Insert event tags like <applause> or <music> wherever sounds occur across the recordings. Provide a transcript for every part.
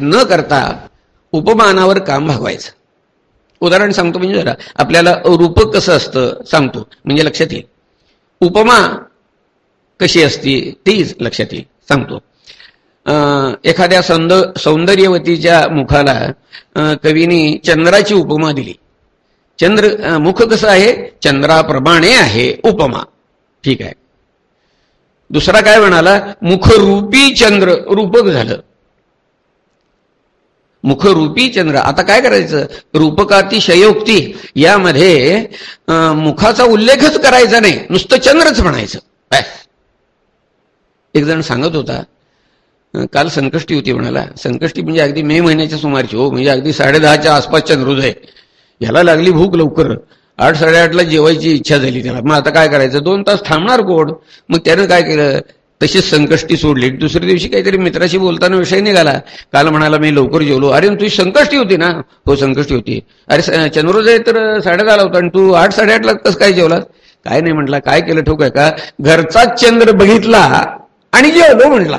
न करता उपमानावर काम भागवायचं. उदाहरण सांगतो म्हणजे जरा आपल्याला रूपक कसं असतं सांगतो म्हणजे लक्षात येईल उपमा कशी असती तीच लक्षात येईल सांगतो. एखाद्या सौंद सौंदर्यवतीच्या मुखाला कवीने चंद्राची उपमा दिली. चंद्र मुख कसं आहे? चंद्राप्रमाणे आहे उपमा. ठीक आहे. दुसरा काय म्हणाला? मुखरूपी चंद्र रूपक झालं. मुखरूपी चंद्र. आता काय करायचं? रूपकाती शयोक्ती यामध्ये मुखाचा उल्लेखच करायचा नाही. नुसतं चंद्रच म्हणायचं. एक जण सांगत होता काल संकष्टी होती म्हणाला. संकष्टी म्हणजे अगदी मे महिन्याच्या सुमारची हो. म्हणजे अगदी साडेदहाच्या आसपास चंद्रोदय याला लागली भूक लवकर. आठ साडेआठला जेवायची इच्छा झाली त्याला. मग आता काय करायचं? दोन तास थांबणार कोण? मग त्यानं काय केलं? तशीच संकष्टी सोडली. दुसऱ्या दिवशी काहीतरी मित्राशी बोलताना विषय निघाला. काल म्हणाला मी लवकर जेवलो. अरे तुझी संकष्टी होती ना? हो संकष्टी होती. अरे चंद्रोदय तर साडेदहाला होता. आणि तू आठ साडेआठला कसं काय जेवला काय नाही म्हटला. काय केलं ठोक आहे का? घरचाच चंद्र बघितला आणि जेवलो म्हटला.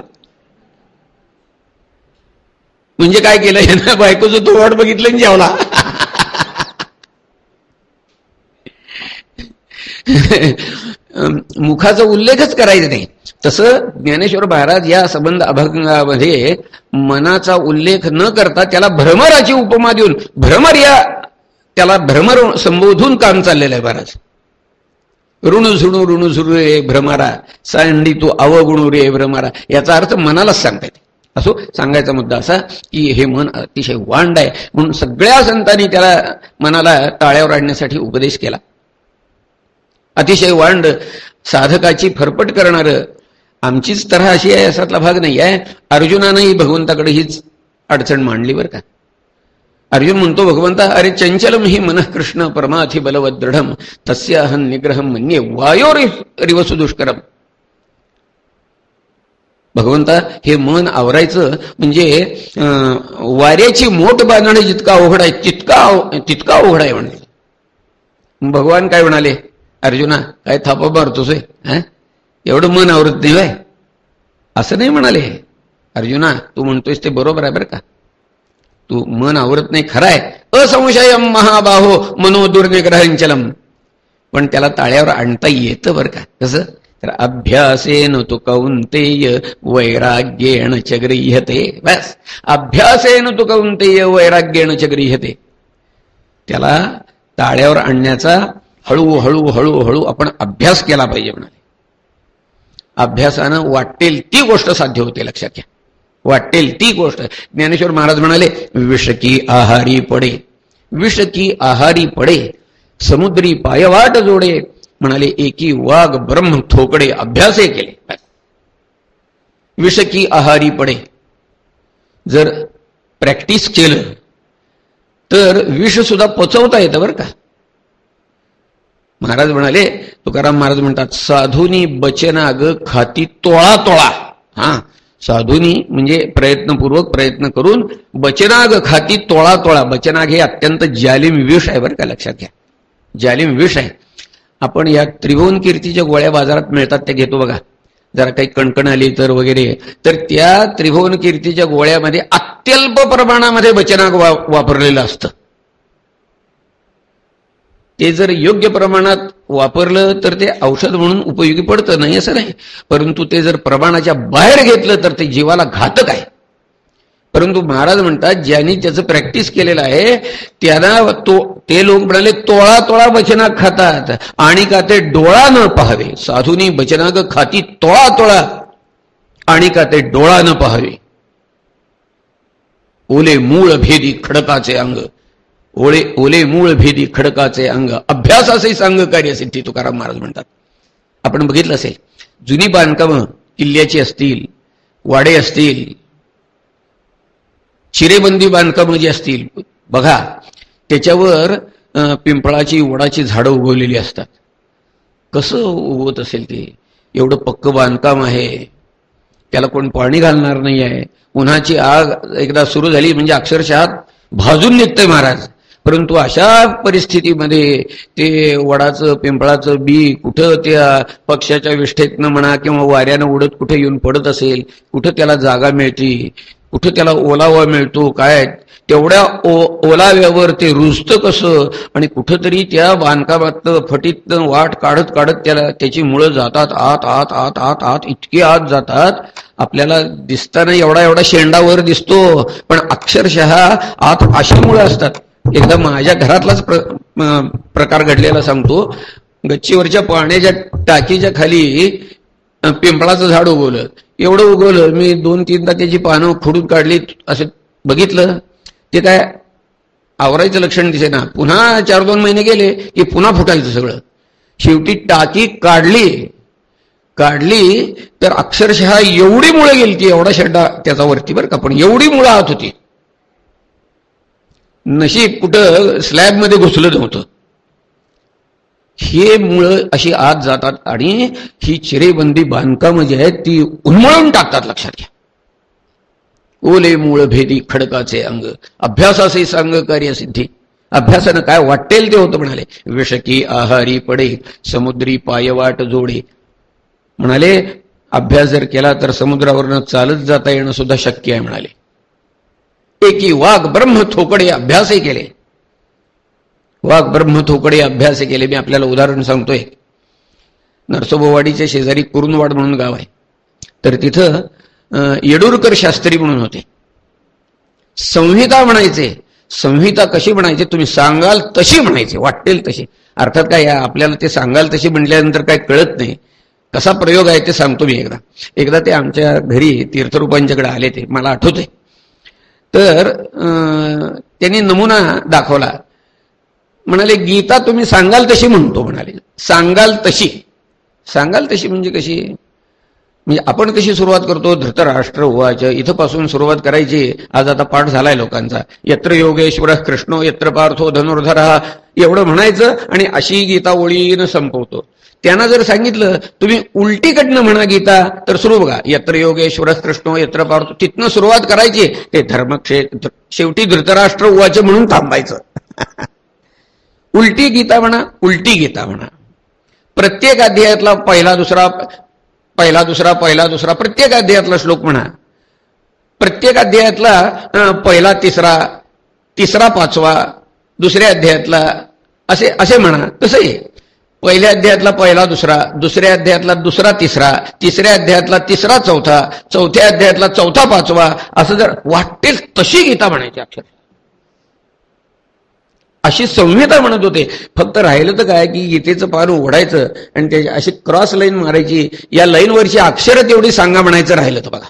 म्हणजे काय केलं? यांना बायकोचं तो वाट बघितलं आणि जेवला. <laughs> मुखाचा उल्लेखच करायचा नाही. तसं ज्ञानेश्वर महाराज या संबंध अभंगामध्ये मनाचा उल्लेख न करता त्याला भ्रमराची उपमा देऊन भ्रमर या त्याला भ्रमर संबोधून काम चाललेलं आहे महाराज. ऋण झुणू ऋण झुणू रे भ्रमारा सांडी तू अवगुणू रे भ्रमारा याचा अर्थ मनालाच सांगता येते. असो सांगायचा मुद्दा असा की हे मन अतिशय वांड आहे. म्हणून सगळ्या संतांनी त्याला मनाला टाळ्यावर आणण्यासाठी उपदेश केला. अतिशय वांड साधकाची फरफट करणार आमचीच तऱ्हा अशी आहे असातला भाग नाही आहे. अर्जुनानंही भगवंताकडे हीच अडचण मांडली बरं का? अर्जुन म्हणतो भगवंता अरे चंचलम ही मन कृष्ण परमाथि बलवत दृढम तस्य अहन निग्रहम म्हणणे वायो रिवसु दुष्करम. भगवंता हे मन आवरायचं म्हणजे वाऱ्याची मोठ बांधणं जितका अवघड आहे तितका तितका अवघड आहे म्हणाले भगवान काय म्हणाले? अर्जुना काय थापा मारतोस एवढं मन आवरत नाही बाय असं नाही म्हणाले. अर्जुना तू म्हणतोयस ते बरोबर आहे बरं का? तू मन आवरत नाही खराय. असंशयम महाबाहो मनो दुर्निग्रहंचलम. पण त्याला ताळ्यावर आणता येतं बरं का? कसं? तर अभ्यासेन तू कौंतेय वैराग्येण च गृह्यते. बस. अभ्यासेन तू कौंतेय वैराग्येण च गृह्यते. त्याला ताळ्यावर आणण्याचा हळूहळू हळूहळू आपण अभ्यास केला पाहिजे म्हणाले. अभ्यासानं वाटेल ती गोष्ट साध्य होते लक्षात घ्या. वाटेल ती गोष्ट. ज्ञानेश्वर महाराज म्हणाले विषकी आहारी पडे विषकी आहारी पडे समुद्री पायवाट जोडे. म्हणाले एकी वाघ ब्रह्म थोकडे अभ्यासे केले. विषकी आहारी पडे. जर प्रॅक्टिस केलं तर विष सुद्धा पचवता येतं बरं का. महाराज म्हणाले तुकाराम महाराज म्हणतात साधूनी बचनाग खाती तोळा तोळा. हा साधूनी म्हणजे प्रयत्नपूर्वक प्रयत्न करून बचनाग खाती तोळा तोळा. बचनाग हे अत्यंत जालिम विष आहे बरं का लक्षात घ्या. जालिम विष आहे. आपण या त्रिभुवन कीर्तीच्या गोळ्या बाजारात मिळतात त्या घेतो बघा. जरा काही कणकण आली तर वगैरे. तर त्या त्रिभुवन कीर्तीच्या गोळ्यामध्ये अत्यल्प प्रमाणामध्ये बचनाग वापरलेलं असतं. ते जर योग्य प्रमाणात वापरलं तर ते औषध म्हणून उपयोगी पडतं नाही असं नाही. परंतु ते जर प्रमाणाच्या बाहेर घेतलं तर ते जीवाला घातक आहे. परंतु महाराज म्हणतात ज्यांनी त्याचं प्रॅक्टिस केलेलं आहे त्यांना तो ते लोक म्हणाले तोळा तोळा बचनाक खातात आणि का ते डोळा न पाहावे. साधूनी बचनाग खाती तोळा तोळा आणि का ते डोळा न पाहावे. ओले मूळ भेदी खडकाचे अंग. ओळे ओले मूळ भेदी खडकाचे अंग अभ्यासाचे सांग कार्य सिद्धी तुकाराम महाराज म्हणतात. आपण बघितलं असेल जुनी बांधकामं किल्ल्याची असतील वाडे असतील चिरेबंदी बांधकामं जी असतील बघा त्याच्यावर पिंपळाची वडाची झाडं उगवलेली असतात. कसं उगवत असेल ते? एवढं पक्क बांधकाम आहे. त्याला कोण पाणी घालणार नाही आहे उन्हाची आग एकदा सुरू झाली म्हणजे अक्षरशः भाजून निघतंय महाराज. परंतु अशा परिस्थितीमध्ये ते वडाचं पिंपळाचं बी कुठं त्या पक्षाच्या विष्ठेतनं म्हणा किंवा वाऱ्यानं उडत कुठे येऊन पडत असेल कुठं त्याला जागा मिळते कुठं त्याला ओलावा मिळतो काय तेवढ्या ओलाव्यावर ते रुजतं कसं? आणि कुठंतरी त्या बांधकामात फटीत वाट काढत काढत त्याला त्याची मुळं जातात आत आत आत आत आत इतकी आत जातात. आपल्याला दिसताना एवढा एवढा शेंडावर दिसतो पण अक्षरशः आत अशी मुळं असतात. एकदा माझ्या घरातलाच प्रकार घडलेला सांगतो. गच्चीवरच्या पाण्याच्या टाकीच्या खाली पिंपळाचं झाड उगवलं. एवढं उगवलं मी दोन तीनदा त्याची पानं खोडून काढली असं बघितलं. ते काय आवरायचं लक्षण दिसे ना पुन्हा चार दोन महिने गेले की पुन्हा फुटायचं सगळं. शेवटी टाकी काढली. काढली तर अक्षरशः एवढी मुळं गेली ती एवढा शेड्डा त्याचा वरती बरं का पण एवढी मुळं आत होती. नशीब कुठं स्लॅबमध्ये घुसलं नव्हतं. हे मुळं अशी आत जातात आणि ही चिरेबंदी बांधकामं जी आहेत ती उन्मळून टाकतात लक्षात घ्या. ओले मूळ भेदी खडकाचे अंग अभ्यासाचे सांग कार्य सिद्धी. अभ्यासानं काय वाटेल ते होतं म्हणाले. विषकी आहारी पडे समुद्री पायवाट जोडे. म्हणाले अभ्यास जर केला तर समुद्रावरनं चालत जाता येणं सुद्धा शक्य आहे म्हणाले. एकी वाघ ब्रह्म थोकडे अभ्यासही केले. वाघ ब्रह्म थोकडे अभ्यास केले. मी आपल्याला उदाहरण सांगतोय. नरसोबोवाडीच्या शेजारी कुरुंदवाड म्हणून गाव आहे. तर तिथं येडूरकर शास्त्री म्हणून होते. संहिता म्हणायचे. संहिता कशी म्हणायची? तुम्ही सांगाल तशी म्हणायची. वाटेल तशी. अर्थात काय आपल्याला ते सांगाल तशी म्हटल्यानंतर काय कळत नाही. कसा प्रयोग आहे ते सांगतो मी एकदा. एकदा ते आमच्या घरी तीर्थरूपांच्याकडे आले ते. मला आठवते तर त्यांनी नमुना दाखवला. म्हणाले गीता तुम्ही सांगाल तशी म्हणतो म्हणाले. सांगाल तशी. सांगाल तशी म्हणजे कशी? म्हणजे आपण कशी सुरुवात करतो? धृतराष्ट्र उवाच. इथपासून सुरुवात करायची. आज आता पाठ झालाय लोकांचा. यत्र योगेश्वर कृष्ण यत्र पार्थो धनुर्धर. एवढं म्हणायचं आणि अशी गीता ओळीनं संपवतो. त्यांना जर सांगितलं तुम्ही उलटीकडनं म्हणा गीता तर सुरू बघा. यत्र योगेश्वर कृष्ण यत्र पार्थो तिथनं सुरुवात करायची. ते धर्मक्षेत्र शेवटी धृतराष्ट्र उवाच म्हणून थांबायचं. <laughs> उलटी गीता म्हणा उलटी गीता म्हणा. प्रत्येक अध्यायातला पहिला दुसरा पहिला दुसरा पहिला दुसरा प्रत्येक अध्यायातला श्लोक म्हणा. प्रत्येक अध्यायातला पहिला तिसरा तिसरा पाचवा दुसऱ्या अध्यायातला असे असे म्हणा. तसंही. पहिल्या अध्यायातला पहिला दुसरा दुसऱ्या अध्यायातला दुसरा तिसरा तिसऱ्या अध्यायातला तिसरा चौथा चौथ्या अध्यायातला चौथा पाचवा असं जर वाटेल तशी गीता म्हणायची अक्षर. अशी संहिता म्हणत होते. फक्त राहिलं तर काय की गीतेचं पान उघडायचं आणि त्याची अशी क्रॉस लाईन मारायची. या लाईनवरची अक्षरं तेवढी सांगा म्हणायचं राहिलं तर बघा.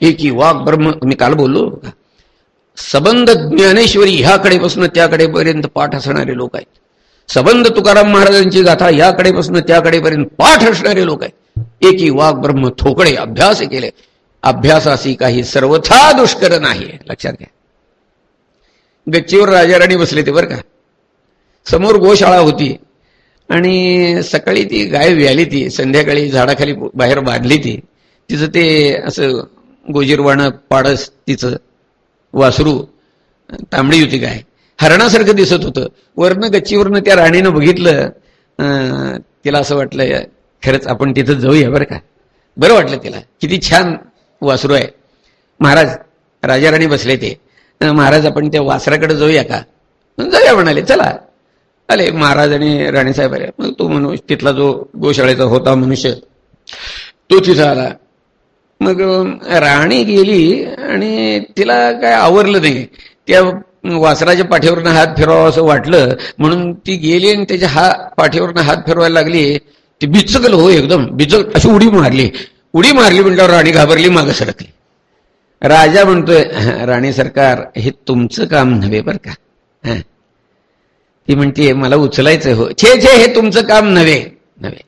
एकी वाघ ब्रह्म मी काल बोललो सबंध ज्ञानेश्वरी ह्याकडेपासून त्याकडेपर्यंत पाठ असणारे लोक आहेत. सबंध तुकाराम महाराजांची गाथा याकडेपासून त्याकडेपर्यंत पाठ असणारे लोक आहे एकी वाघ ब्रह्म थोकडे अभ्यास केले. अभ्यासाशी काही सर्वथा दुष्कर नाही लक्षात घ्या. गच्चीवर राजाराणी बसले ते बरं का. समोर गोशाळा होती. आणि सकाळी ती गाय व्याली ती. संध्याकाळी झाडाखाली बाहेर बांधली ती. तिचं ते असं गोजीरवाणं पाडस तिचं वासरू तांबडी होती गाय. हरणासारखं दिसत होतं. वरनं गच्चीवरनं त्या राणीनं बघितलं तिला असं वाटलं खरंच आपण तिथं जाऊया बरं का. बरं वाटलं तिला. किती छान वासरू आहे. महाराज राजा राणी बसले ते. महाराज आपण त्या वासराकडे जाऊया का? जाऊया म्हणाले. चला. आले महाराज आणि राणीसाहेब आले. मग तो मनुष्य तिथला जो गोशाळेचा होता मनुष्य तो तिथं आला. मग राणी गेली आणि तिला काय आवरलं नाही. त्या वासराच्या पाठीवरनं हात फिरवा असं वाटलं म्हणून ती गेली आणि त्याच्या हा पाठीवरनं हात फिरवायला लागली. ती बिचकल हो एकदम बिचक अशी उडी मारली. उडी मारली म्हटल्यावर राणी घाबरली मागं सरकली. राजा म्हणतोय राणी सरकार हे तुमचं काम नव्हे बर का? ती म्हणते मला उचलायचं हो. छे छे हे तुमचं काम नव्हे. नव्हे.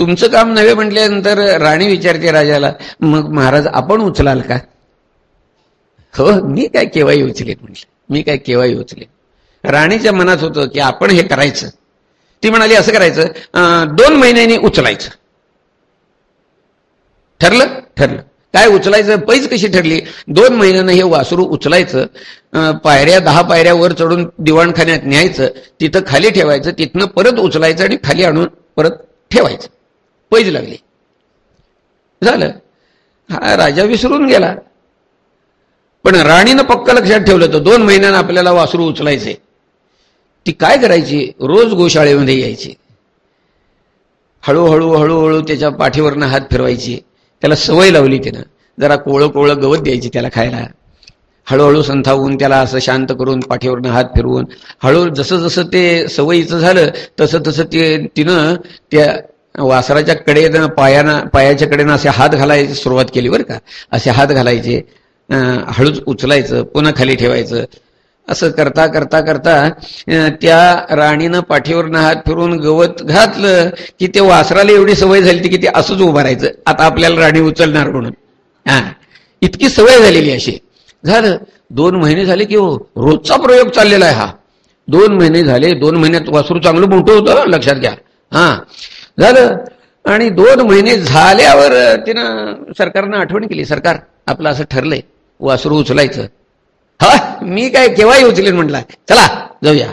तुमचं काम नव्हे म्हटल्यानंतर राणी विचारते राजाला मग महाराज आपण उचलाल का? हो मी काय केव्हाही उचले म्हटले. मी काय केव्हाही उचले राणीच्या मनात होतं की आपण हे करायचं. ती म्हणाली असं करायचं दोन महिन्यांनी उचलायचं. ठरलं? ठरलं. काय उचलायचं? पैज कशी ठरली? दोन महिन्यानं हे वासरू उचलायचं पायऱ्या दहा पायऱ्या वर चढून दिवाणखान्यात न्यायचं तिथं खाली ठेवायचं तिथनं परत उचलायचं आणि खाली आणून परत ठेवायचं. पैज लागली. झालं. हा राजा विसरून गेला. पण राणीनं पक्क लक्षात ठेवलं तर दोन महिन्यानं आपल्याला वासरू उचलायचे. ती काय करायची? रोज गोशाळेमध्ये यायची. हळूहळू हळूहळू त्याच्या पाठीवरनं हात फिरवायची. त्याला सवय लावली तिनं. जरा कोवळं कोवळं गवत द्यायची त्याला खायला. हळूहळू संथावून त्याला असं शांत करून पाठीवरनं हात फिरवून हळू जसं जसं ते सवयीचं झालं तसं तसं ते तिनं त्या वासराच्या कडेनं पायानं पायाच्या कडेनं असे हात घालायची सुरुवात केली बरं का. असे हात घालायचे हळूच उचलायचं पुन्हा खाली ठेवायचं. असं करता करता करता त्या राणीनं पाठीवरनं हात फिरून गवत घातलं की ते वासराला एवढी सवय झाली की ते असंच उभं राहायचं. आता आपल्याला राणी उचलणार म्हणून. हा. इतकी सवय झालेली अशी. झालं. दोन महिने झाले की हो रोजचा प्रयोग चाललेला आहे हा. दोन महिने झाले दोन महिन्यात वासरू चांगलं मोठं होतं लक्षात घ्या. हा. झालं. आणि दोन महिने झाल्यावर तिनं सरकारनं आठवण केली. सरकार आपलं असं ठरलंय. वासरू उचलायचं. हा मी काय केव्हाही उचलेन म्हटलं. चला जाऊया.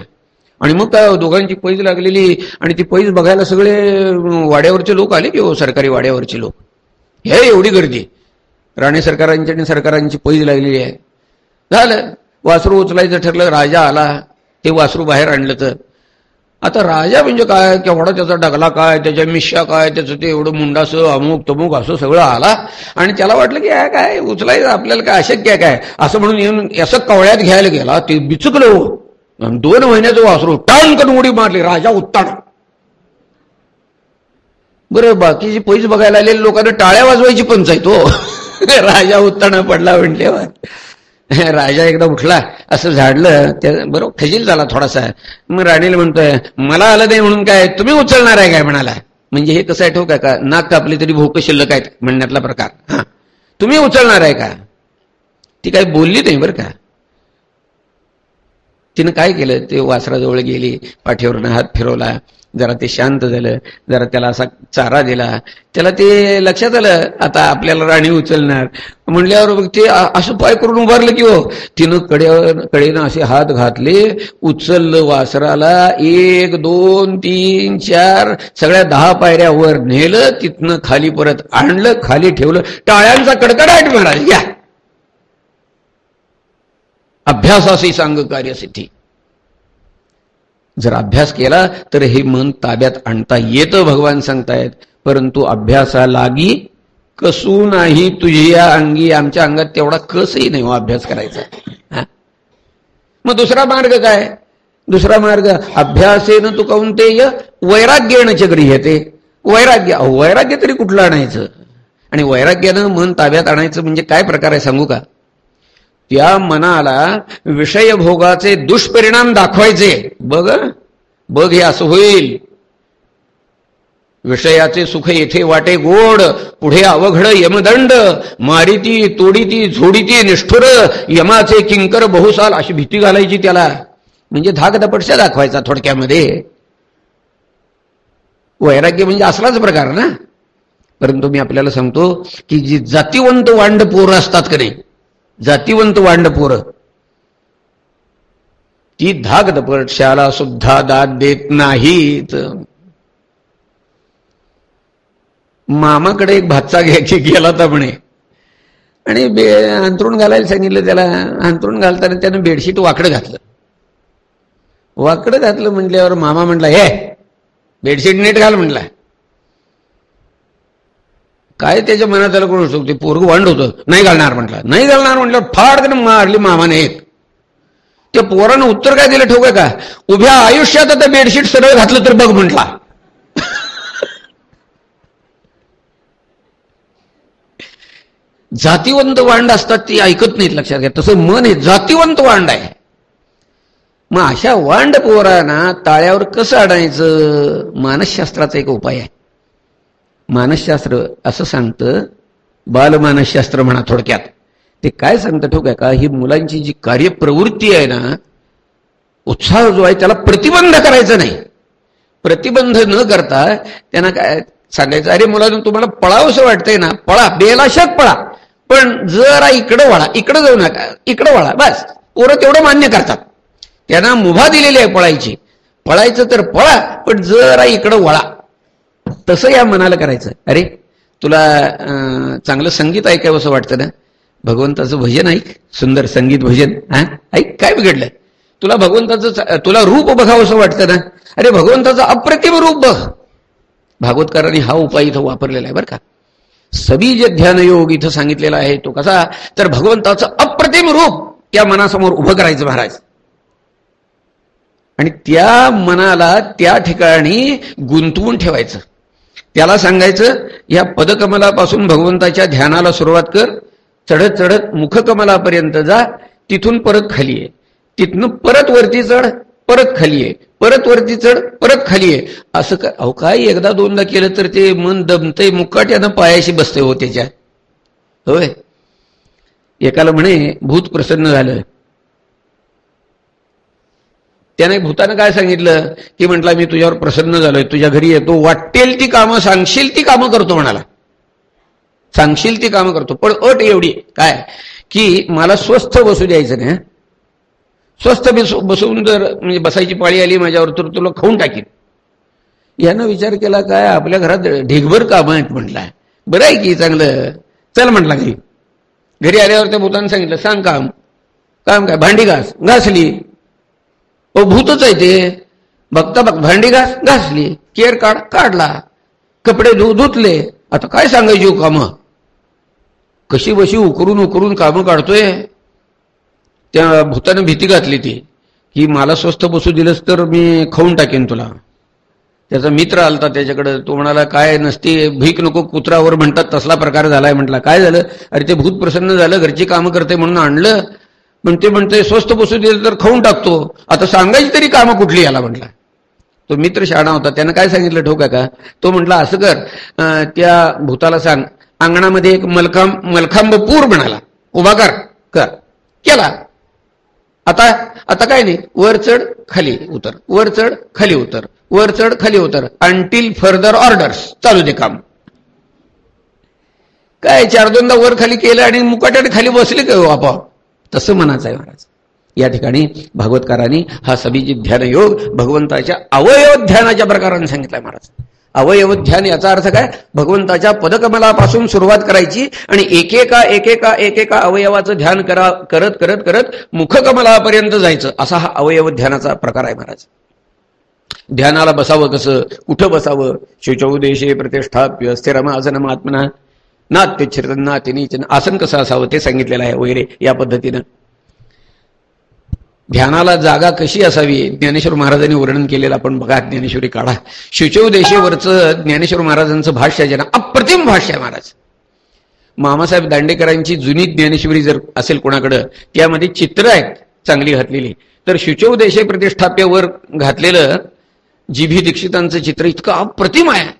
आणि मग काय दोघांची पैज लागलेली. आणि ती पैज बघायला सगळे वाड्यावरचे लोक आले की हो सरकारी वाड्यावरचे लोक. हे एवढी गर्दी. राणे सरकारांची आणि सरकारांची पैज लागलेली आहे. झालं. वासरू उचलायचं ठरलं. राजा आला. ते वासरू बाहेर आणलं तर. आता राजा म्हणजे काय? केवढा त्याचा डगला काय? त्याच्या मिश्या काय? त्याचं ते एवढं मुंडासं अमुक तमुक असं सगळं आला. आणि त्याला वाटलं की काय? उचलायचं आपल्याला काय अशक्य काय? असं म्हणून येऊन असं कवळ्यात घ्यायला गेला. ते बिचकलं हो. दोन महिन्याचं वासरू टाण उडी मारली राजा उत्ताण बरं बाकीची पैस बघायला आलेल्या लोकांना टाळ्या वाजवायची पंचायत हो <laughs> राजा उत्ताना पडला म्हटल्यावर. <laughs> राजा एकदा उठला असं झाडलं त्या बरोबर खजील झाला थोडासा. मग राणीला म्हणतोय मला आलं नाही म्हणून काय तुम्ही उचलणार आहे काय? म्हणाला. म्हणजे हे कसं आहे ठोक का नाक कापली तरी भोक शिल्लक आहेत म्हणण्यातला प्रकार. हा. तुम्ही उचलणार आहे का? ती काय बोलली नाही बरं का. तिनं काय केलं? ते वासराजवळ गेली पाठीवरनं हात फिरवला. जरा ते शांत झालं जरा त्याला असा चारा दिला. त्याला ते लक्षात आलं आता आपल्याला राणी उचलणार. म्हणल्यावर ते असं पाय करून उभारलं की हो तिनं कड्यावर कडेनं असे हात घातले उचललं वासराला एक दोन तीन चार सगळ्या दहा पायऱ्यावर नेलं तिथनं खाली परत आणलं खाली ठेवलं. टाळ्यांचा कडकडाट महाराज या! अभ्यासाशी सांग कार्यसिद्धी. जर अभ्यास केला तर हे मन ताब्यात आणता येतं भगवान सांगतायत. परंतु अभ्यासालागी कसू नाही तुझ्या अंगी आमच्या अंगात तेवढा कसही नाही हो अभ्यास करायचा. मग दुसरा मार्ग काय? दुसरा मार्ग अभ्यासेन तू कौंतेय वैराग्येण च गृह्यते. वैराग्य वैराग्य तरी कुठलं आणायचं? आणि वैराग्यानं मन ताब्यात आणायचं म्हणजे काय प्रकार आहे सांगू का? त्या मनाला विषयभोगाचे दुष्परिणाम दाखवायचे. बघ बघ हे असं होईल. विषयाचे सुख येथे वाटे गोड पुढे अवघड यमदंड. मारिती तोडीती झोडीती निष्ठुर यमाचे किंकर बहुसाल अशी भीती घालायची त्याला. म्हणजे धाक दपटशा दाखवायचा थोडक्यामध्ये. वैराग्य म्हणजे असलाच प्रकार ना. परंतु मी आपल्याला सांगतो की जी जातीवंत वांड पोरं असतात का नाही जातीवंत वांड पोरं. ती धाक दपटशाला सुद्धा दाद देत नाहीत. मामाकडे एक भातचा घ्यायची गेला होता म्हणे. आणि बे अंतरुण घालायला सांगितलं त्याला. अंतरुण घालताना त्यानं बेडशीट वाकडं घातलं. वाकडं घातलं म्हटल्यावर मामा म्हटला हे बेडशीट नीट घाल म्हटला काय त्याच्या मनात त्याला करू शकतो पोरग वांड होतं. नाही घालणार म्हटलं. नाही घालणार म्हटलं फाड त्यानं मारली मामाने एक. त्या पोरानं उत्तर काय दिलं ठोक का? उभ्या आयुष्यात आता बेडशीट सरळ घातलं तर बघ म्हटला. जातीवंत वांड असतात ती ऐकत नाहीत लक्षात घ्या. तसं मन आहे जातीवंत वांड आहे. मग अशा वांड पोरांना ताळ्यावर कसं आणायचं? मानसशास्त्राचा एक उपाय आहे. मानसशास्त्र असं सांगतं बालमानसशास्त्र म्हणा थोडक्यात. ते काय सांगतं ठोक आहे का ही मुलांची जी कार्यप्रवृत्ती आहे ना उत्साह जो आहे त्याला प्रतिबंध करायचा नाही. प्रतिबंध न करता त्यांना काय सांगायचं अरे मुलांना तुम्हाला पळावंसं वाटतंय ना पळा बेलाशात पळा. पण जरा इकडं वळा इकडं जाऊ नका इकडं वळा बस. पोरं तेवढं मान्य करतात. त्यांना मुभा दिलेली आहे पळायची. पळायचं तर पळा पण जरा इकडं वळा. तसं या मनाला करायचं. अरे तुला चांगलं संगीत ऐकावं असं वाटतं ना? भगवंताचं भजन ऐक सुंदर संगीत भजन हा? ऐक काय बिघडलंय तुला भगवंताचं तुला रूप बघावं असं वाटतं ना? अरे भगवंताचं अप्रतिम रूप बघ. भागवतकारांनी हा उपाय इथं वापरलेला आहे बरं का. सबीज ध्यान योग इथं सांगितलेला आहे तो कसा? तर भगवंताचं अप्रतिम रूप त्या मनासमोर उभं करायचं महाराज. आणि त्या मनाला त्या ठिकाणी गुंतवून ठेवायचं. त्याला सांगायचं या पदकमलापासून भगवंताच्या ध्यानाला सुरुवात कर चढत चढत मुखकमलापर्यंत जा तिथून परत खाली आहे तिथनं परत वरती चढ परत खाली आहे परत वरती चढ परत खाली आहे असं का अहो काय एकदा दोनदा केलं तर ते मन दमतंय मुकाट्यानं पायाशी बसतंय हो त्याच्या. होय. एकाला म्हणे भूत प्रसन्न झालं. त्याने भूतानं काय सांगितलं? की म्हटलं मी तुझ्यावर प्रसन्न झालोय तुझ्या घरी येतो वाटेल ती कामं सांगशील ती कामं करतो म्हणाला. सांगशील ती कामं करतो. पण अट एवढी काय? की मला स्वस्थ बसू द्यायचं नाही स्वस्थ बसवून जर म्हणजे बसायची पाळी आली माझ्यावर तर तुला खाऊन टाकीन. यानं विचार केला काय आपल्या घरात ढिगभर कामं आहेत म्हटला बरं आहे की चांगलं. चल म्हटलं घरी. घरी आल्यावर त्या भूतानं सांगितलं सांग काम. काम काय? भांडी घास. घासली. हो भूतच आहे ते बघता बघ भांडी घास घासली केअर काढ काढला कपडे धु धुतले आता काय सांगायची हो काम? कशी बशी उकरून उकरून कामं काढतोय? त्या भूतानं भीती घातली ती की मला स्वस्त बसू दिलंस तर मी खाऊन टाकेन तुला. त्याचा मित्र आलता त्याच्याकडे तो म्हणाला काय नसते भीक नको कुत्रावर म्हणतात तसला प्रकार झालाय. म्हटला काय झालं? अरे ते भूत प्रसन्न झालं घरची कामं करते म्हणून आणलं म्हणते म्हणते स्वस्त बसू दिलं तर खाऊन टाकतो. आता सांगायची तरी कामं कुठली याला म्हटला. तो मित्र शाळा होता त्यानं काय सांगितलं ठोका का तो म्हटला असं कर त्या भूताला सांग अंगणामध्ये एक मलखांब मलखांब पूर म्हणाला. उभा कर कर. केला. आता आता काय नाही वर चढ खाली उतर. वर चढ खाली उतर. वर चढ खाली उतर. अंटील फर्दर ऑर्डर्स चालू दे काम. काय चार दोनदा वर खाली केलं आणि मुकाट्याने खाली बसले का हो आपोआप? तसं मनाचं आहे महाराज. या ठिकाणी भागवतकारांनी हा सभिजित ध्यान योग भगवंताच्या अवयव ध्यानाच्या प्रकाराने सांगितलाय महाराज. अवयव ध्यान याचा अर्थ काय? भगवंताच्या पदकमलापासून सुरुवात करायची आणि एकेका एकेका एकेका अवयवाचं ध्यान करा करत करत करत मुखकमलापर्यंत जायचं. असा हा अवयव ध्यानाचा प्रकार आहे महाराज. ध्यानाला बसावं कसं? कुठं बसावं? शुचौदेशे प्रतिष्ठाप्य स्थिरमासनम आत्मना नात्य नात्य आसन कसं असावं ते सांगितलेलं आहे वगैरे या पद्धतीनं. ध्यानाला जागा कशी असावी? ज्ञानेश्वर महाराजांनी वर्णन केलेलं आपण बघा ज्ञानेश्वरी काढा. शुचव देशेवरचं ज्ञानेश्वर महाराजांचं भाष्य आहे ना अप्रतिम भाष्य आहे महाराज. मामासाहेब दांडेकरांची जुनी ज्ञानेश्वरी जर असेल कोणाकडं त्यामध्ये चित्र आहेत चांगली घातलेली. तर शुचव देशे प्रतिष्ठाप्यावर घातलेलं जीभी दीक्षितांचं चित्र इतकं अप्रतिम आहे.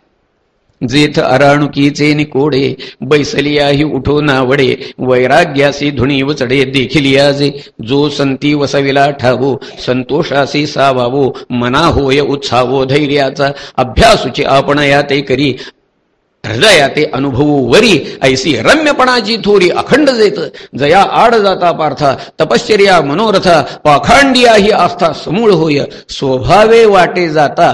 जेथ अराणुकीचे निकोडे बैसलियाही उठो नावडे वैराग्यासी धुणी चढे देखील याजे. जो संती वसविला ठावो संतोषासी सावावो मना होय उत्सावो धैर्याचा. अभ्यासुची आपण या ते करी हृदया ते अनुभवू वरी ऐसी रम्यपणाची थोरी अखंड जेत जया आड जाता पार्था तपश्चर्या मनोरथ पाखांडिया ही आस्था समूळ होय स्वभावे वाटे जाता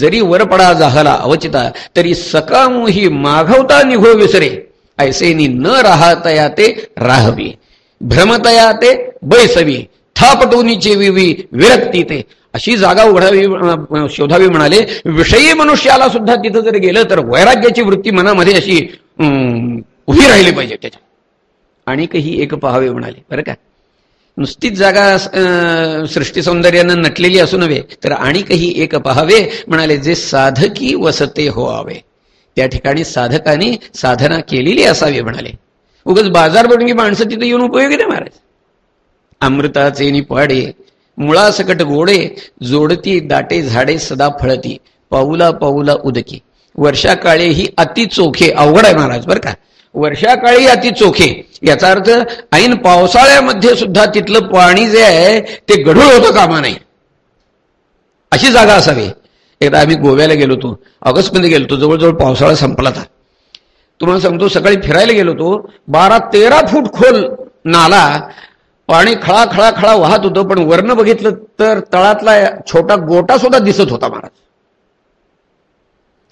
जरी वरपडा जाहला अवचिता तरी सकामू ही माघवता निघो विसरे ऐसेनी न राहतया ते राहवी भ्रमतया ते बैसवी थापटोनीचे विवी विरक्ती ते अशी जागा उघडावी शोधावी म्हणाले. विषयी मनुष्याला सुद्धा तिथं जर गेलं तर वैराग्याची वृत्ती मनामध्ये अशी उभी राहिली पाहिजे त्याच्या. आणि एक पहावे म्हणाले. बरं का? नुसतीच जागा सृष्टी सौंदर्यानं नटलेली असू नव्हे तर आणि काही एक पहावे म्हणाले जे साधकी वसते होवावे. त्या ठिकाणी साधकाने साधना केलेली असावी म्हणाले. उगच बाजार बनून माणसं तिथे येऊन उपयोगी नाही महाराज अमृताचे निपाडे मुळासकट गोडे जोडती दाटे झाडे सदा फळती. पाऊला पाऊला उदकी. वर्षाकाळे ही अति चोखे. अवघड आहे महाराज बरं का? वर्षाकाळी अति चोखे. याचा अर्थ ऐन पावसाळ्यामध्ये सुद्धा तिथलं पाणी जे आहे ते गढूळ होतं कामा नाही अशी जागा असावी. एकदा आम्ही गोव्याला गेलो होतो. ऑगस्टमध्ये गेलो होतो. जवळजवळ पावसाळा संपला होता. तुम्हाला सांगतो सकाळी फिरायला गेलो होतो. बारा तेरा फूट खोल नाला पाणी खळा खळा खळा वाहत होतं पण वर्ण बघितलं तर तळातला छोटा गोटा सुद्धा दिसत होता महाराज.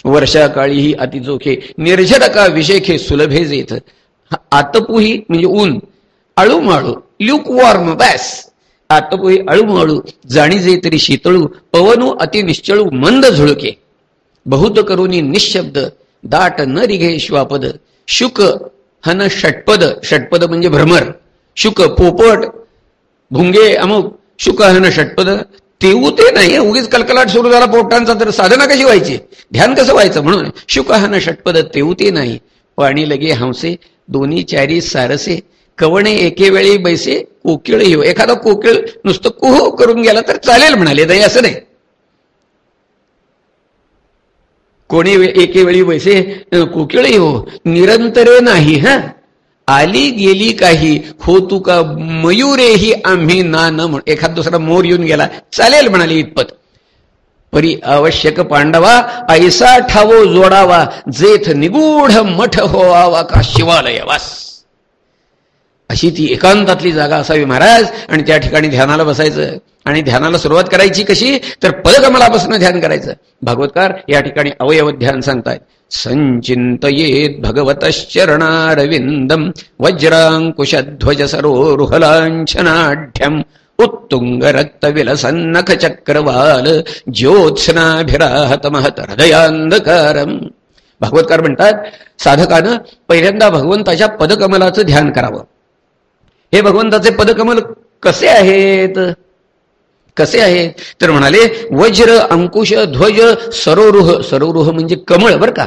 वर्षा ही अतिजोखे निर्झडका विषेखे सुलभे जेथ आतपुही म्हणजे ऊन अळूमाळू ल्यूक वॉर्म बॅस. आतपुही अळूमाळू जाणीजे तरी शीतळू पवनू अति निश्चळू मंद झुळके. बहुत करुनी निशब्द दाट न रिघे श्वापद शुक हन षटपद षटपद म्हणजे भ्रमर. शुक पोपट भुंगे अमुक शुक हन षटपद. तेऊ ते नाही उगीच कलकलाट सुरू झाला पोटांचा तर साधना कशी व्हायची? ध्यान कसं व्हायचं? म्हणून शुक हन षटपद तेऊ ते नाही. पाणी लगे हंसे दोन्ही चारी सारसे. कवणे एके वेळी बैसे कोकिळ येऊ एखादा कोकिळ नुसतं कुह करून गेला तर चालेल म्हणाले नाही असं नाही. कोणी एके वेळी बैसे कोकिळ येऊ निरंतरे नाही हा? आली गेली काही. हो तू का मयुरेही आम्ही ना न म्हण एखाद दुसरा मोर येऊन गेला. चालेल म्हणाली इतपत. परी आवश्यक पांडवा ऐसा ठावो जोडावा. जेथ निगूढ मठ होवावा का शिवालय वास. अशी ती एकांतातली जागा असावी महाराज. आणि त्या ठिकाणी ध्यानाला बसायचं. आणि ध्यानाला सुरुवात करायची कशी? तर पदकमलापासून ध्यान करायचं. भागवतकार या ठिकाणी अवयव ध्यान सांगतायत. संचिंतयेत भगवतश्चरणारविंदम वज्रांकुशध्वज सरोरुहलांछनाढ्यम उत्तुंग रक्त विलसन्नख चक्रवाल महत भागवतकार म्हणतात साधकानं पहिल्यांदा भगवंताच्या पदकमलाचं ध्यान करावं. हे भगवंताचे पदकमल कसे आहेत? कसे आहेत तर म्हणाले वज्र अंकुश ध्वज सरोरुह सरोरुह म्हणजे कमळ बर का?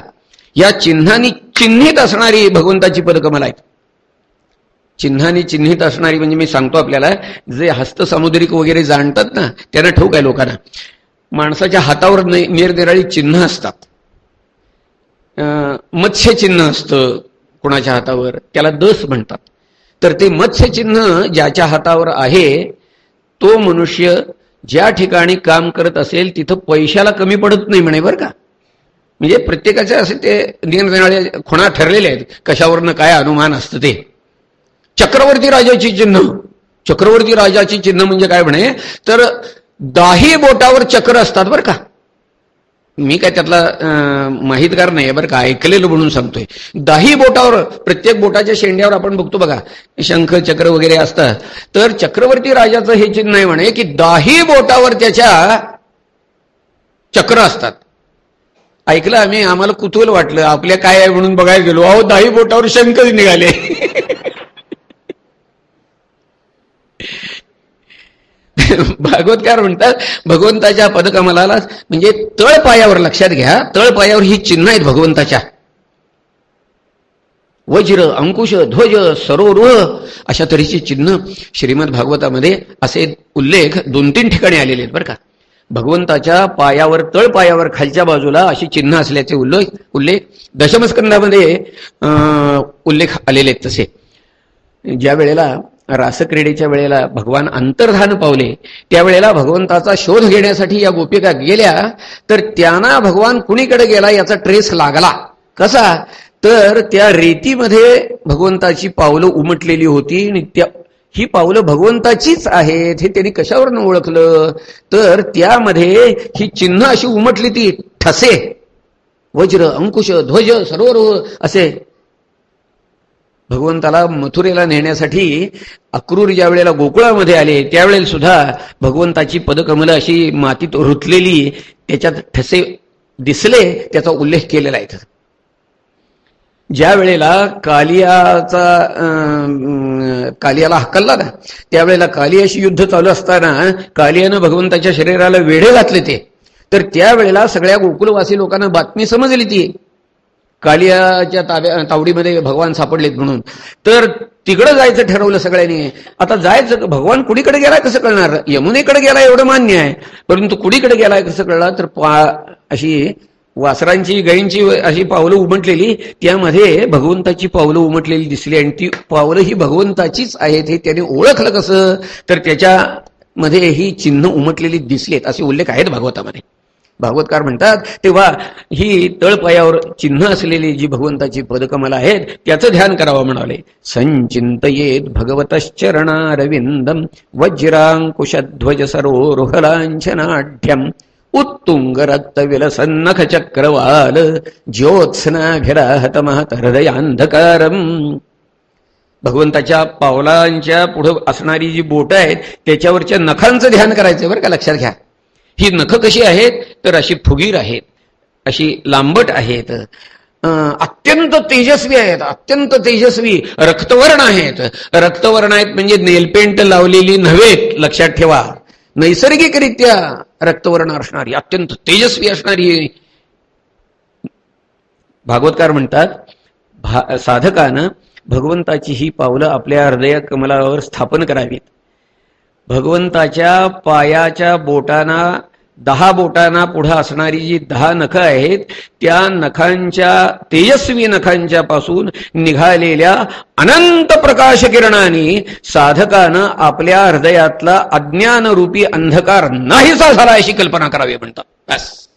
या चिन्हानी चिन्हित असणारी भगवंताची पदकमल आहेत. चिन्हानी चिन्हित असणारी म्हणजे मी सांगतो आपल्याला जे हस्तसामुद्रिक वगैरे जाणतात ना त्यांना ठोक आहे लोकांना. माणसाच्या हातावर निरनिराळी चिन्ह असतात. मत्स्य चिन्ह असतं कोणाच्या हातावर त्याला दस म्हणतात. तर ते मत्स्य चिन्ह ज्याच्या हातावर आहे तो मनुष्य ज्या ठिकाणी काम करत असेल तिथं पैशाला कमी पडत नाही म्हणे बरं का? म्हणजे प्रत्येकाचे असे ते निरनिराळे खुणा ठरलेले आहेत. कशावरनं काय अनुमान असतं ते? चक्रवर्ती राजाची चिन्ह. चक्रवर्ती राजाची चिन्ह म्हणजे काय म्हणे? तर दाही बोटावर चक्र असतात बरं का? मी काय त्यातला माहितगार नाही बरं का ऐकलेलं म्हणून सांगतोय. दाही बोटावर प्रत्येक बोटाच्या शेंड्यावर आपण बघतो बघा शंख चक्र वगैरे असतात. तर चक्रवर्ती राजाचं हे चिन्ह आहे म्हणे की दाही बोटावर त्याच्या चक्र असतात. ऐकलं आम्ही? आम्हाला कुतूहल वाटलं. आपल्या काय आहे म्हणून बघायला गेलो. अहो दाही बोटावर शंख निघाले. <laughs> भागवतकार म्हणतात भगवंताच्या पदकमलाला म्हणजे तळपायावर लक्षात घ्या तळपायावर ही चिन्ह आहेत भगवंताच्या. वज्र अंकुश ध्वज सरोरुह अशा तऱ्हेची चिन्ह श्रीमद भागवतामध्ये असे उल्लेख दोन तीन ठिकाणी आलेले आहेत बरं का. भगवंताच्या पायावर तळपायावर खालच्या बाजूला अशी चिन्ह असल्याचे उल्लेख उल्लेख दशमस्कंदामध्ये उल्लेख आलेले आहेत तसे. ज्या वेळेला रासक्रीडेच्या वेळेला भगवान अंतर्धान पावले त्यावेळेला भगवंताचा शोध घेण्यासाठी या गोपिका गेल्या तर त्यांना भगवान कुणीकडे गेला याचा ट्रेस लागला. कसा? तर त्या रेतीमध्ये भगवंताची पावलं उमटलेली होती आणि त्या ही पावलं भगवंताचीच आहेत हे त्यांनी कशावरनं ओळखलं? तर त्यामध्ये ही चिन्ह अशी उमटली ती ठसे वज्र अंकुश ध्वज सरोवर असे भगवंताला मथुरेला नेण्यासाठी अक्रूर ज्या वेळेला गोकुळामध्ये आले त्यावेळेला सुद्धा भगवंताची पदकमलं अशी मातीत रुतलेली त्याच्यात ठसे दिसले त्याचा उल्लेख केलेला आहे ज्या वेळेला कालियाचा कालियाला हकलला ना त्यावेळेला कालियाशी युद्ध चालू असताना कालियानं भगवंताच्या शरीराला वेढे घातले ते. तर त्यावेळेला सगळ्या गोकुलवासी लोकांना बातमी समजली ती. कालियाच्या ताब्या तावडीमध्ये भगवान सापडलेत म्हणून. तर तिकडं जायचं ठरवलं सगळ्यांनी. आता जायचं भगवान कुणीकडे गेलाय कसं कळणार? यमुनेकडे गेलाय एवढं मान्य आहे. परंतु कुणीकडे गेलाय कसं कळणार? तर पा अशी वासरांची गायींची अशी पावलं उमटलेली. त्यामध्ये भगवंताची पावलं उमटलेली दिसली आणि ती पावलं ही भगवंताचीच आहेत हे त्याने ओळखलं कसं? तर त्याच्यामध्ये ही चिन्ह उमटलेली दिसलीत असे उल्लेख आहेत भागवतामध्ये. भागवतकार म्हणतात तेव्हा ही तळपायावर चिन्ह असलेली जी भगवंताची पदकमला आहेत त्याचं ध्यान करावं म्हणाले. संचिंतयेत भगवतश्चरणारविंदम वज्रांकुशध्वज सरोरुहलांछनाढ्यम उत्तुंग रक्त विलसन्नख चक्रवाल ज्योत्सनाभिराहत महत हृदयांधकारम भगवंताच्या पावलांच्या पुढं असणारी जी बोट आहेत त्याच्यावरच्या नखांचं ध्यान करायचं बरं का लक्षात घ्या. ही नख कशी आहेत? तर अशी फुगीर आहेत अशी लांबट आहेत. अत्यंत तेजस्वी आहेत अत्यंत तेजस्वी रक्तवर्ण आहेत. रक्तवर्ण आहेत म्हणजे नेलपेंट लावलेली नव्हेत लक्षात ठेवा. नैसर्गिकरित्या रक्तवर्ण असणारी अत्यंत तेजस्वी असणारी भागवतकार म्हणतात भा साधकानं भगवंताची ही पावलं आपल्या हृदय कमलावर स्थापन करावीत. भगवंताच्या पायाच्या बोटांना दहा बोटांना पुढे असणारी जी दहा नख आहेत त्या नखांच्या तेजस्वी नखांच्या पासून निघालेल्या अनंत प्रकाश किरणाने साधकानं आपल्या हृदयातला अज्ञानरूपी अंधकार नाहीसा झाला अशी कल्पना करावी म्हणतात. बस.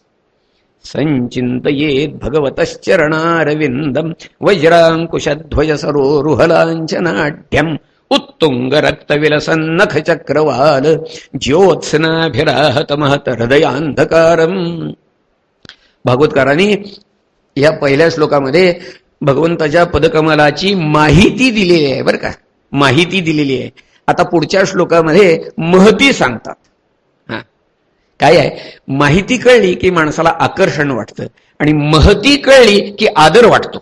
संचिंतयेत भगवतश्चरणारविंदम वज्रांकुशध्वज सरोरुहलांचनाढ्यम उत्तुंग रक्त विलसन्नख चक्रवाल ज्योत्सनाभिराहत महत हृदयांधकारम भागवतकारांनी या पहिल्या श्लोकामध्ये भगवंताच्या पदकमलाची माहिती दिलेली आहे बरं का. माहिती दिलेली आहे. आता पुढच्या श्लोकामध्ये महती सांगतात. हा. काय आहे? माहिती कळली की माणसाला आकर्षण वाटतं आणि महती कळली की आदर वाटतो.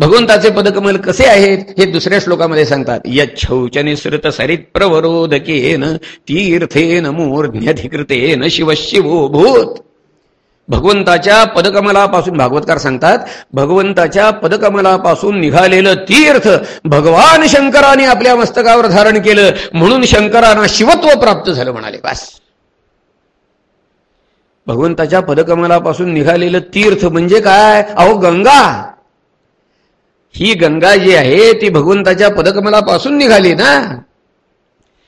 भगवंताचे पदकमल कसे आहेत हे दुसऱ्या श्लोकामध्ये सांगतात. यच्छौच निसृत सरित प्रवरोधकेन तीर्थेन मूर्ध्यधिकृतेन शिवशिवो भूत. भगवंताच्या पदकमलापासून भागवतकार सांगतात भगवंताच्या पदकमलापासून निघालेलं तीर्थ भगवान शंकराने आपल्या मस्तकावर धारण केलं म्हणून शंकरांना शिवत्व प्राप्त झालं म्हणाले. बस. भगवंताच्या पदकमलापासून निघालेलं तीर्थ म्हणजे काय? अहो गंगा. ही गंगा जी आहे ती भगवंताच्या पदकमलापासून निघाली ना.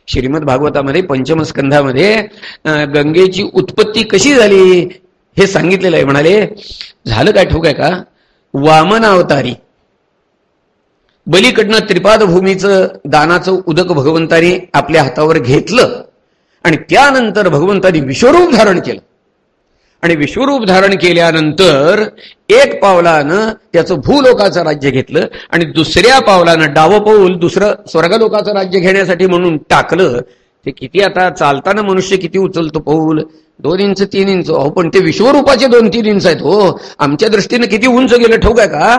श्रीमद भागवतामध्ये पंचमस्कंधामध्ये गंगेची उत्पत्ती कशी झाली हे सांगितलेलं आहे. म्हणाले झालं काय ठोक आहे का? वामन अवतारी. बलीकडनं त्रिपादभूमीचं दानाचं उदक भगवंतानी आपल्या हातावर घेतलं आणि त्यानंतर भगवंतानी विश्वरूप धारण केलं. आणि विश्वरूप धारण केल्यानंतर एक पावलानं त्याचं भूलोकाचं राज्य घेतलं आणि दुसऱ्या पावलानं डावं पाऊल दुसरं स्वर्गलोकाचं राज्य घेण्यासाठी म्हणून टाकलं ते किती आता चालताना मनुष्य किती उचलतो पाऊल? दोन इंच तीन इंच. हो पण ते विश्वरूपाचे दोन तीन इंच आहेत हो. आमच्या दृष्टीनं किती उंच गेलं ठोक आहे का?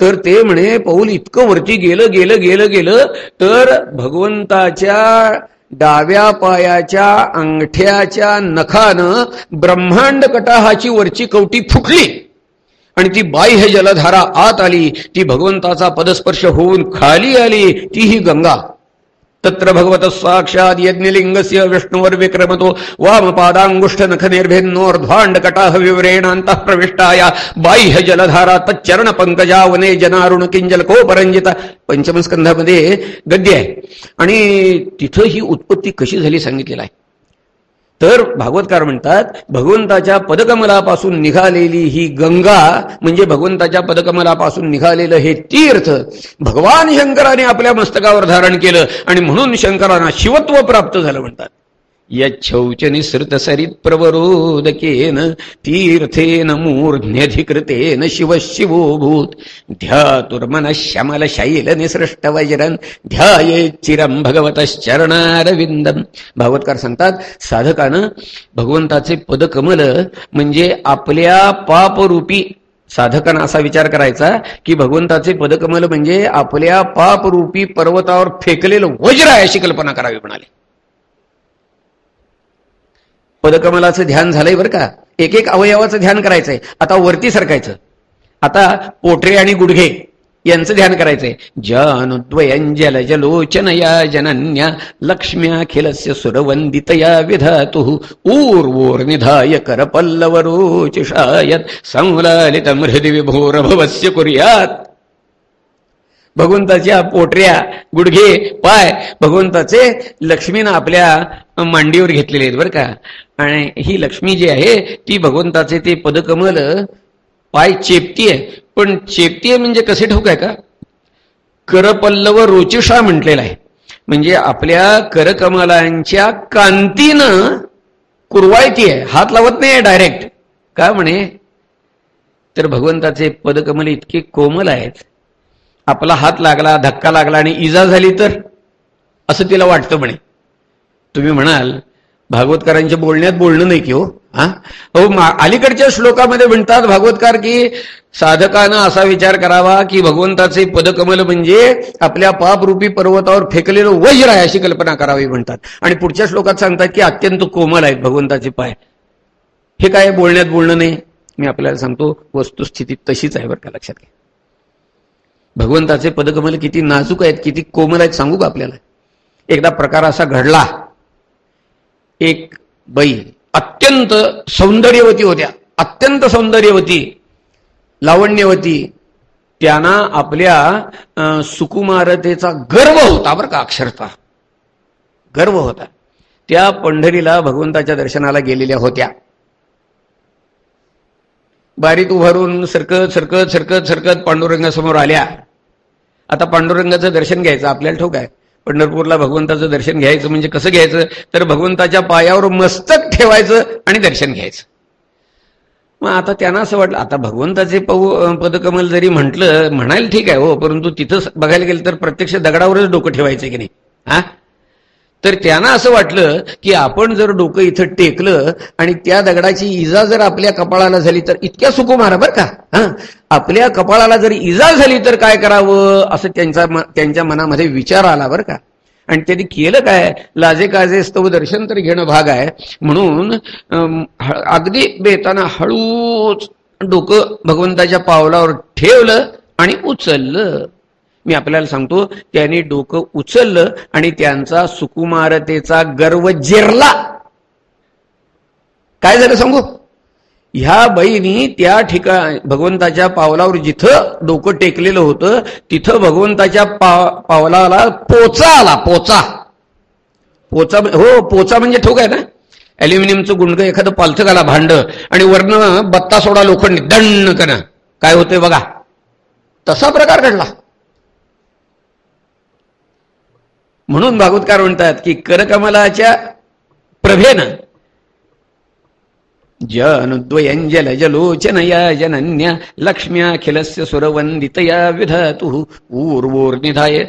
तर ते म्हणे पाऊल इतकं वरती गेलं गेलं गेलं गेलं तर भगवंताच्या डाव्या पायाच्या अंगठ्याच्या नखानं ब्रह्मांड कटाहाची वरची कवटी फुटली. आणि ती बाह्य जलधारा आत आली ती भगवंताचा पदस्पर्श होऊन खाली आली ती ही गंगा. तत्र भगवत साक्षात यज्ञलिंगस्य विष्णुवर्विक्रमतो विक्रमतो वामपादांगुष्ठ नख निर्भिन्नोर्ध्वांड कटाह प्रविष्टाया बाह्य जलधारा तच्चरण पंकजा जनारुण किञ्जलकोपरञ्जित पंचमस्कंधामध्ये गद्य आहे आणि तिथं ही उत्पत्ती कशी झाली सांगितलेलं आहे? तर भागवतकार म्हणतात भगवंताच्या पदकमलापासून निघालेली ही गंगा म्हणजे भगवंताच्या पदकमलापासून निघालेलं हे तीर्थ भगवान शंकराने आपल्या मस्तकावर धारण केलं आणि म्हणून शंकरांना शिवत्व प्राप्त झालं म्हणतात. यच्छौच निसृत प्रवरोदकेन तीर्थेन मूर्ध्न्यधिकृतेन शिव शिवोभूत ध्यातुर्मन श्यामल शैल निसृष्ट वज्रन ध्याये भगवतश्चरणारविंदम भागवतकार सांगतात साधकानं भगवंताचे पदकमल म्हणजे आपल्या पापरूपी। साधकानं असा विचार करायचा की भगवंताचे पदकमल म्हणजे आपल्या पापरूपी पर्वतावर फेकलेलं वज्र आहे अशी कल्पना करावी म्हणाले. पदकमलाचं ध्यान झालंय बरं का? एक एक अवयवाचं ध्यान करायचंय. आता वरती सरकायचं. आता पोटरे आणि गुडघे यांचं ध्यान करायचंय. जनुद्वयंजल जलोचन या जनन्या लक्ष्म्याखिलस्य सुरवंदितया विधातु ऊर्वोर निधाय कर पल्लवरोचिषायत संलालित हृदि विभोर भवस्य कुर्यात भगवंताच्या पोटऱ्या गुडघे पाय भगवंताचे लक्ष्मीनं आपल्या मांडीवर घेतलेले आहेत बरं का. आणि ही लक्ष्मी जी आहे ती भगवंताचे ते पदकमल पाय चेपतीये. आहे पण चेपतीये आहे म्हणजे कसे ठोक आहे का? करपल्लव रोचिषा म्हटलेला आहे. म्हणजे आपल्या करकमलांच्या कांतीनं कुरवायती आहे हात लावत नाही डायरेक्ट का म्हणे? तर भगवंताचे पदकमल इतके कोमल आहेत. आपला हात लागला धक्का लागला आणि इजा झाली तर? असं तिला वाटतं म्हणे. तुम्ही म्हणाल भागवतकारांच्या बोलण्यात बोलणं नाही की हो? हा? हो अलीकडच्या श्लोकामध्ये म्हणतात भागवतकार की साधकानं असा विचार करावा की भगवंताचे पदकमल म्हणजे आपल्या पापरूपी पर्वतावर फेकलेलं वज्र आहे अशी कल्पना करावी म्हणतात. आणि पुढच्या श्लोकात सांगतात की अत्यंत कोमल आहेत भगवंताचे पाय. हे काय बोलण्यात बोलणं नाही? मी आपल्याला सांगतो वस्तुस्थिती तशीच आहे बरं का लक्षात घ्या. भगवंताचे पदकमल किती नाजूक आहेत किती कोमल आहेत सांगू का आपल्याला? एकदा प्रकार असा घडला. एक बाई अत्यंत सौंदर्यवती होत्या. अत्यंत सौंदर्यवती लावण्यवती. त्यांना आपल्या सुकुमारतेचा गर्व होता बरं का अक्षरता गर्व होता. त्या पंढरीला भगवंताच्या दर्शनाला गेलेल्या होत्या. बारीत उभारून सरकत सरकत सरकत सरकत पांडुरंगासमोर आल्या. आता पांडुरंगाचं दर्शन घ्यायचं आपल्याला ठोक आहे. पंढरपूरला भगवंताचं दर्शन घ्यायचं म्हणजे कसं घ्यायचं? तर भगवंताच्या पायावर मस्तक ठेवायचं आणि दर्शन घ्यायचं. मग आता त्यांना असं वाटलं आता भगवंताचे पौ पदकमल जरी म्हटलं म्हणायला ठीक आहे हो परंतु तिथं बघायला गेलं तर प्रत्यक्ष दगडावरच डोकं ठेवायचं की नाही? हा? तर त्यांना असं वाटलं की आपण जर डोकं इथं टेकलं आणि त्या दगडाची इजा जर आपल्या कपाळाला झाली तर इतक्या सुकुमार बरं का? हा? आपल्या कपाळाला जर इजा झाली तर काय करावं? असं त्यांचा त्यांच्या मनामध्ये विचार आला बरं का? आणि त्यांनी केलं काय? लाजे काजे स्तव दर्शन तर घेणं भाग आहे. म्हणून अगदी बेताना हळूच डोकं भगवंताच्या पावलावर ठेवलं आणि उचललं. मी आपल्याला सांगतो त्यांनी डोकं उचललं आणि त्यांचा सुकुमारतेचा गर्व जिरला. काय झालं सांगू? ह्या बाईनी त्या ठिकाण भगवंताच्या पावलावर जिथं डोकं टेकलेलं होतं तिथं भगवंताच्या पावलाला पोचा आला पोचा. पोचा हो पोचा म्हणजे ठोक आहे ना? अल्युमिनियमचं गुंड एखादं पालथं घाला भांड आणि वर्ण बत्ता सोडा लोखंड दंड करा काय होतंय बघा? तसा प्रकार घडला. म्हणून भागवतकार म्हणतात की करकमलाच्या प्रभेनं जनुद्वयंजल जलोचनया जनन्या लक्ष्म्याखिलस्य सुरवंदितया विधातु ऊर्वोर निधाय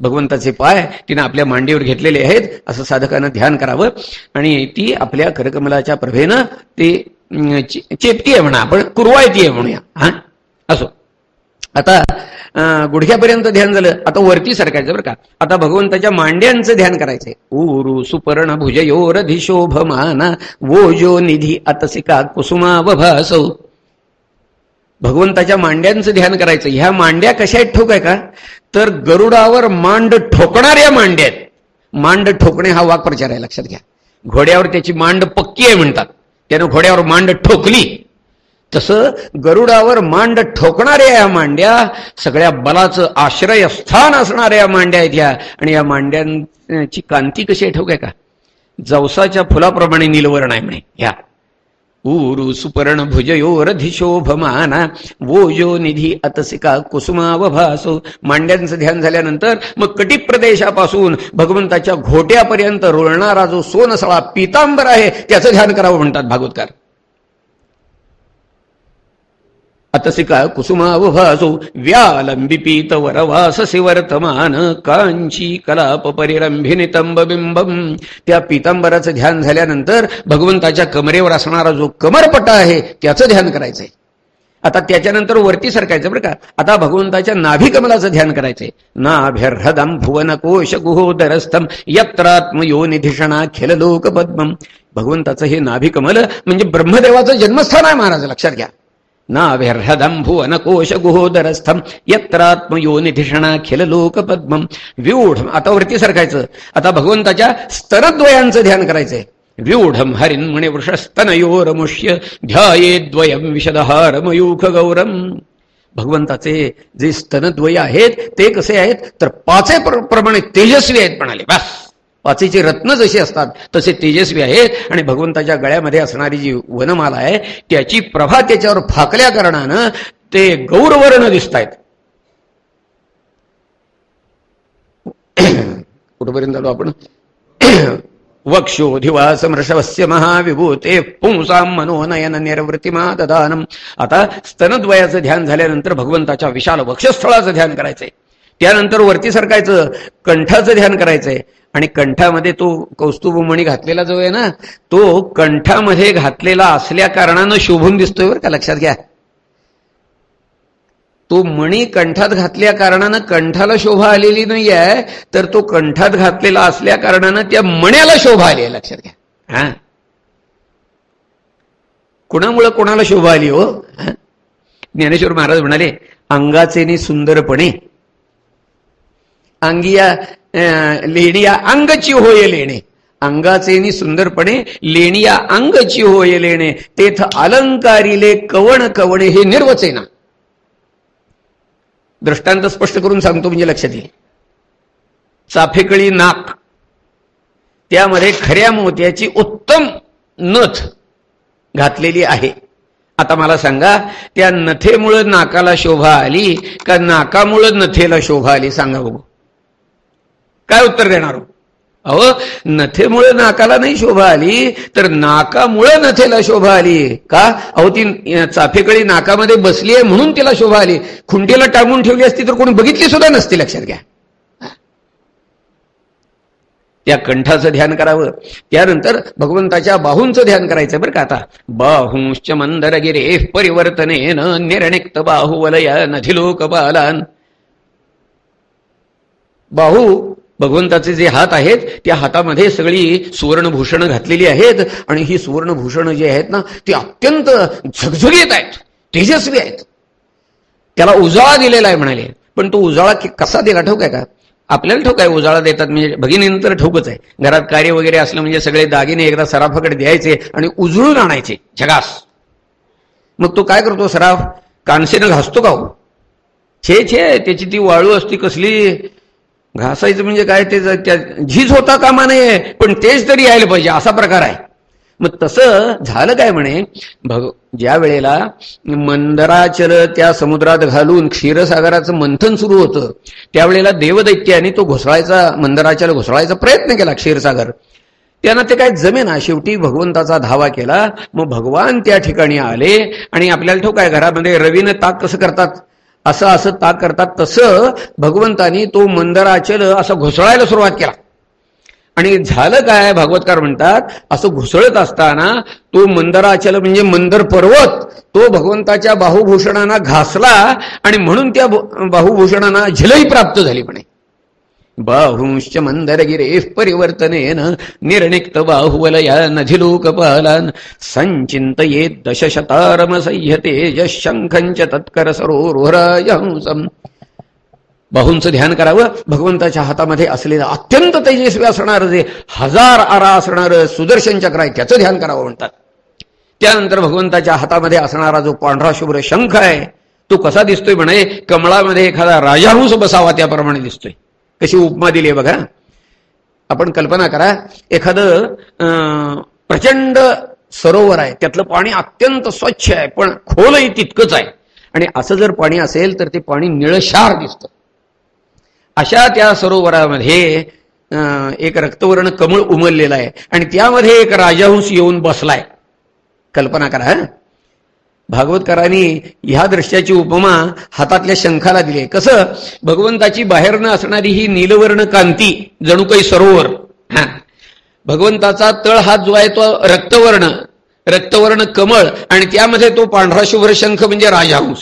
भगवंताचे पाय तिने आपल्या मांडीवर घेतलेले आहेत असं साधकानं ध्यान करावं. आणि ती आपल्या करकमलाच्या प्रभेनं ते चेपती आहे म्हणा आपण कुरवायती आहे म्हणूया. हा? असो. आता गुडघ्यापर्यंत ध्यान झालं आता वरती सरकायचं बरं का. आता भगवंताच्या मांड्यांचं ध्यान करायचंय. उरु सुपर्ण भुजयोर वो वोजो निधी अतसिका कुसुमावभासौ भगवंताच्या मांड्यांचं ध्यान करायचं ह्या मांड्या कशा आहेत ठोक आहे का? तर गरुडावर मांड ठोकणाऱ्या मांड्या आहेत. मांड ठोकणे हा वाक्प्रचार आहे लक्षात घ्या. घोड्यावर त्याची मांड पक्की आहे म्हणतात. त्यानं घोड्यावर मांड ठोकली. तसं गरुडावर मांड ठोकणाऱ्या या मांड्या सगळ्या बलाचं आश्रयस्थान असणाऱ्या या मांड्या आहेत ह्या. आणि या मांड्यांची कांती कशी आहे ठोक आहे का? जवसाच्या फुलाप्रमाणे निलवर्ण आहे म्हणे ह्या. ऊरु सुपर्ण भुजयोरधिशोभमाना वोजो निधी अतसिका कुसुमावभासो. मांड्यांचं ध्यान झाल्यानंतर मग कटी प्रदेशापासून भगवंताच्या घोट्यापर्यंत रुळणारा जो सोनसळा पितांबर आहे त्याचं ध्यान करावं म्हणतात भागवतकार. अतसिका कुसुमावभासो व्यालम्बिपीत वरवाससि वर्तमान कांची कलाप परिरंभिनितंब बिंबम त्या पितांबराचं ध्यान झाल्यानंतर भगवंताच्या कमरेवर असणारा जो कमरपटा आहे त्याचं ध्यान करायचंय. आता त्याच्यानंतर वरती सरकायचं बरं का? आता भगवंताच्या नाभिकमलाचं ध्यान करायचंय. नाभ्यर्हदम भुवन कोश गुहोदरस्थम यत्रात्मयो निधिषणा खेल लोक पद्मम भगवंताचं हे नाभिकमल म्हणजे ब्रह्मदेवाचं जन्मस्थान आहे महाराज लक्षात घ्या. नाव्यर्हदं भुवनकोशगुहोदरस्थं यत्रात्मयोनिधिषणाखिल खिल लोक व्यूढ आता वरती सरकायचं. आता भगवंताच्या स्तरद्वयांचं ध्यान करायचंय. व्यूढम हरिन म्हणे वृषस्तनयोरमुष्य ध्यायेद्वयम विशदहार मयूख गौरम भगवंताचे जे स्तनद्वय आहेत ते कसे आहेत? तर पाचे प्रमाणे तेजस्वी आहेत म्हणाले. बस! पाचीचे रत्न जसे असतात तसे तेजस्वी आहेत आणि भगवंताच्या गळ्यामध्ये असणारी जी वनमाला आहे त्याची प्रभा त्याच्यावर फाकल्या कारणानं ते गौरवर्ण दिसत आहेत <clears throat> कुठपर्यंत आलो आपण? <clears throat> वक्षोधिवासमृषवस्य महाविभूते पुंसाम मनोनयन निर्वृत्तिमा ददानम आता स्तनद्वयाचं ध्यान झाल्यानंतर भगवंताच्या विशाल वक्षस्थळाचं ध्यान करायचंय. त्यानंतर वरती सरकायचं कंठाचं ध्यान करायचंय. आणि कंठामध्ये तो कौस्तुभमणी घातलेला जो आहे ना तो कंठामध्ये घातलेला असल्या कारणानं शोभून दिसतोय बरं का लक्षात घ्या. तो मणी कंठात घातल्या कारणानं कंठाला शोभा आलेली नाही आहे तर तो कंठात घातलेला असल्या कारणानं त्या मण्याला शोभा आली आहे लक्षात घ्या. हा. कुणामुळं कोणाला शोभा आली हो? ज्ञानेश्वर महाराज म्हणाले अंगाचे सुंदरपणे. अंगिया लेणिया अंगची होय लेणे अंगाचे सुंदरपणे लेणिया अंगची होय लेणे तेथ अलंकारिले कवण कवणे हे निर्वचेना दृष्टांत स्पष्ट करून सांगतो म्हणजे लक्षात येईल चाफेकळी नाक त्यामध्ये खऱ्या मोत्याची उत्तम नथ घातलेली आहे आता मला सांगा त्या नथेमुळं नाकाला शोभा आली का नाकामुळं नथेला शोभा आली सांगा बघू काय उत्तर देणार हो? अहो नथेमुळे नाकाला नाही शोभा आली तर नाकामुळे नथेला शोभा आली. का? अहो ती चाफेकळी नाकामध्ये बसली आहे म्हणून तिला शोभा आली. खुंटीला टांगून ठेवली असती तर कोणी बघितली सुद्धा नसती लक्षात घ्या. त्या कंठाचं ध्यान करावं. त्यानंतर भगवंताच्या बाहूंचं ध्यान करायचं बरं का आता. बाहुंश्च मंदरगिरे परिवर्तने निर्णिक्त बाहुवलया नथिलोक बालान बाहू भगवंताचे जे हात आहेत त्या हातामध्ये सगळी सुवर्णभूषणं घातलेली आहेत आणि ही सुवर्णभूषणं जी आहेत ना ती अत्यंत झगझगीत आहेत तेजस्वी आहेत. त्याला उजाळा दिलेला आहे म्हणाले. पण तो उजाळा कसा दिला? ठोक आहे का? आपल्याला ठोक आहे उजाळा देतात म्हणजे भगिनीनंतर ठोकच आहे. घरात कार्य वगैरे असलं म्हणजे सगळे दागिने एकदा सराफाकडे द्यायचे आणि उजळून आणायचे जगास मग तो काय करतो सराफ? कानसेनं घासतो का हो? छे छे त्याची ती वाळू असती कसली? घासायचं म्हणजे काय? ते झीज होता कामा नये पण तेच तरी यायला पाहिजे असा प्रकार आहे. मग तसं झालं काय म्हणे? भग ज्या वेळेला मंदराचल त्या समुद्रात घालून क्षीरसागराचं मंथन सुरू होतं त्यावेळेला देवदैत्याने तो घोसळायचा मंदराचल घोसळायचा प्रयत्न केला क्षीरसागर. त्यांना ते काय जमेना? शेवटी भगवंताचा धावा केला. मग भगवान त्या ठिकाणी आले आणि आपल्याला ठोक आहे घरामध्ये रवीनं ताक कसं करतात? असं असं ताक करतात तसं भगवंतानी तो मंदराचल असं घुसळायला सुरुवात केला. आणि झालं काय भागवतकार म्हणतात असं घुसळत असताना तो मंदराचल म्हणजे मंदर पर्वत तो भगवंताच्या बाहुभूषणांना घासला आणि म्हणून त्या बाहुभूषणांना झलही प्राप्त झाली म्हणे. बाहूंश्च मंदरगिरेः परिवर्तनेन निर्णिक्त बाहुवलया नधिलोकपालान् संचिंत ये दशशतारम संयते च तत्कर सरोहरायहंसम बाहूंचं ध्यान करावं भगवंताच्या हातामध्ये असलेलं अत्यंत तेजस्वी असणारं जे हजार आरा असणारं सुदर्शन चक्र आहे त्याचं ध्यान करावं म्हणतात. त्यानंतर भगवंताच्या हातामध्ये असणारा जो पांढरा शुभ्र शंख आहे तो कसा दिसतोय म्हणे? कमळामध्ये एखादा राजाहूस बसावा त्याप्रमाणे दिसतोय. कशी उपमा दिली आहे बघा. आपण कल्पना करा एखादं प्रचंड सरोवर आहे त्यातलं पाणी अत्यंत स्वच्छ आहे पण खोलही तितकंच आहे. आणि असं जर पाणी असेल तर ते पाणी निळशार दिसतं. अशा त्या सरोवरामध्ये एक रक्तवर्ण कमळ उमललेलं आहे. आणि त्यामध्ये एक राजहंस येऊन बसलाय. कल्पना करा भागवतकरांनी ह्या दृश्याची उपमा हातातल्या शंखाला दिली. कसं? भगवंताची बाहेरनं असणारी ही नीलवर्ण कांती जणू काही सरोवर. हा. भगवंताचा तळ हात जो आहे तो रक्तवर्ण रक्तवर्ण कमळ आणि त्यामध्ये तो पांढरा शुभ्र शंख म्हणजे राजहंस.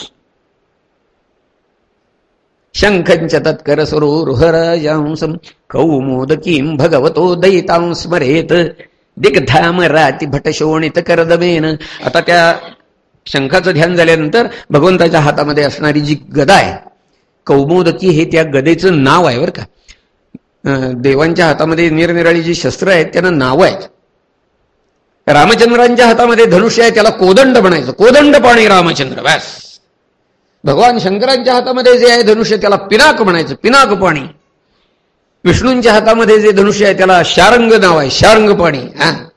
शंखंच तत्कर सरोरुहराजांसम कौमोदकीं भगवतो दयितां स्मरेत. दिग्धाम राती भटशोणित करदमेन. आता त्या शंखाचं ध्यान झाल्यानंतर भगवंताच्या हातामध्ये असणारी जी गदा आहे कौमोदकी हे त्या गदेचं नाव आहे बरं का. देवांच्या हातामध्ये निरनिराळी जी शस्त्र आहेत त्यांना नाव आहेत. रामचंद्रांच्या हातामध्ये धनुष्य आहे त्याला कोदंड म्हणायचं. कोदंड पाणी रामचंद्र व्यास भगवान शंकरांच्या हातामध्ये जे आहे धनुष्य त्याला पिनाक म्हणायचं पिनाक पाणी. विष्णूंच्या हातामध्ये जे धनुष्य आहे त्याला शारंग नाव आहे शारंग पाणी. हा.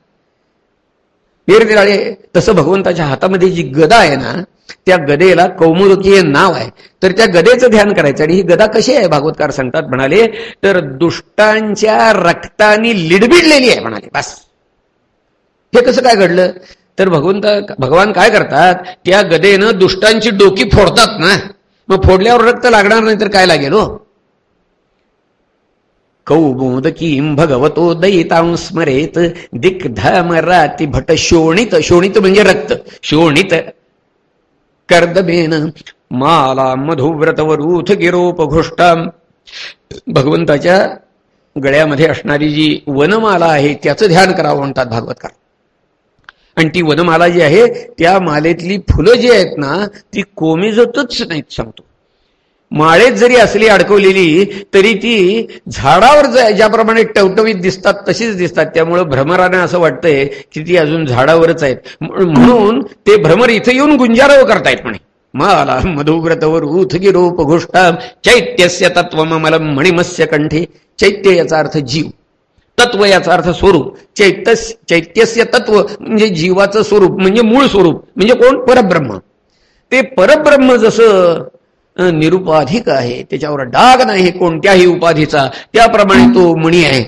निरनिराळे तसं भगवंताच्या हातामध्ये जी गदा आहे ना त्या गदेला कौमुदकी हे नाव आहे. तर त्या गदेचं ध्यान करायचं आणि ही गदा कशी आहे? भागवतकार सांगतात म्हणाले तर दुष्टांच्या रक्तानी लिडबिडलेली आहे म्हणाले. बस. हे कसं काय घडलं? तर भगवंत भगवान काय करतात? त्या गदेनं दुष्टांची डोकी फोडतात ना. मग फोडल्यावर रक्त लागणार नाही तर काय लागेल हो? कौमोदकीं भगवतो दयितां स्मरेत दिग्धमराती भट शोणित शोणित म्हणजे रक्त शोणित. कर्दबेन माला मधुव्रतवरूथ गिरोप घोष्टा भगवंताच्या गळ्यामध्ये असणारी जी वनमाला आहे त्याचं ध्यान करावं म्हणतात भागवतकार. आणि ती वनमाला जी आहे त्या मालेतली फुलं जी आहेत ना ती कोमेजतच नाहीत सांगतो. माळेत जरी असली अडकवलेली तरी ती झाडावर ज्याप्रमाणे टवटवीत दिसतात तशीच दिसतात. त्यामुळं भ्रमराने असं वाटतंय की ती अजून झाडावरच आहेत. म्हणून ते भ्रमर इथं येऊन गुंजारव करतायत म्हणे. माला मधुव्रतवर उथ गिरोप चैत्यस्य तत्व मला मणिमस्य कंठे. चैत्य याचा अर्थ जीव. तत्व याचा अर्थ स्वरूप. चैत्य चैत्यस्य तत्व म्हणजे जीवाचं स्वरूप म्हणजे मूळ स्वरूप. म्हणजे कोण? परब्रह्म. ते परब्रह्म जसं निरुपाधिक आहे. त्याच्यावर डाग नाही कोणत्याही उपाधीचा. त्याप्रमाणे तो मणी आहे.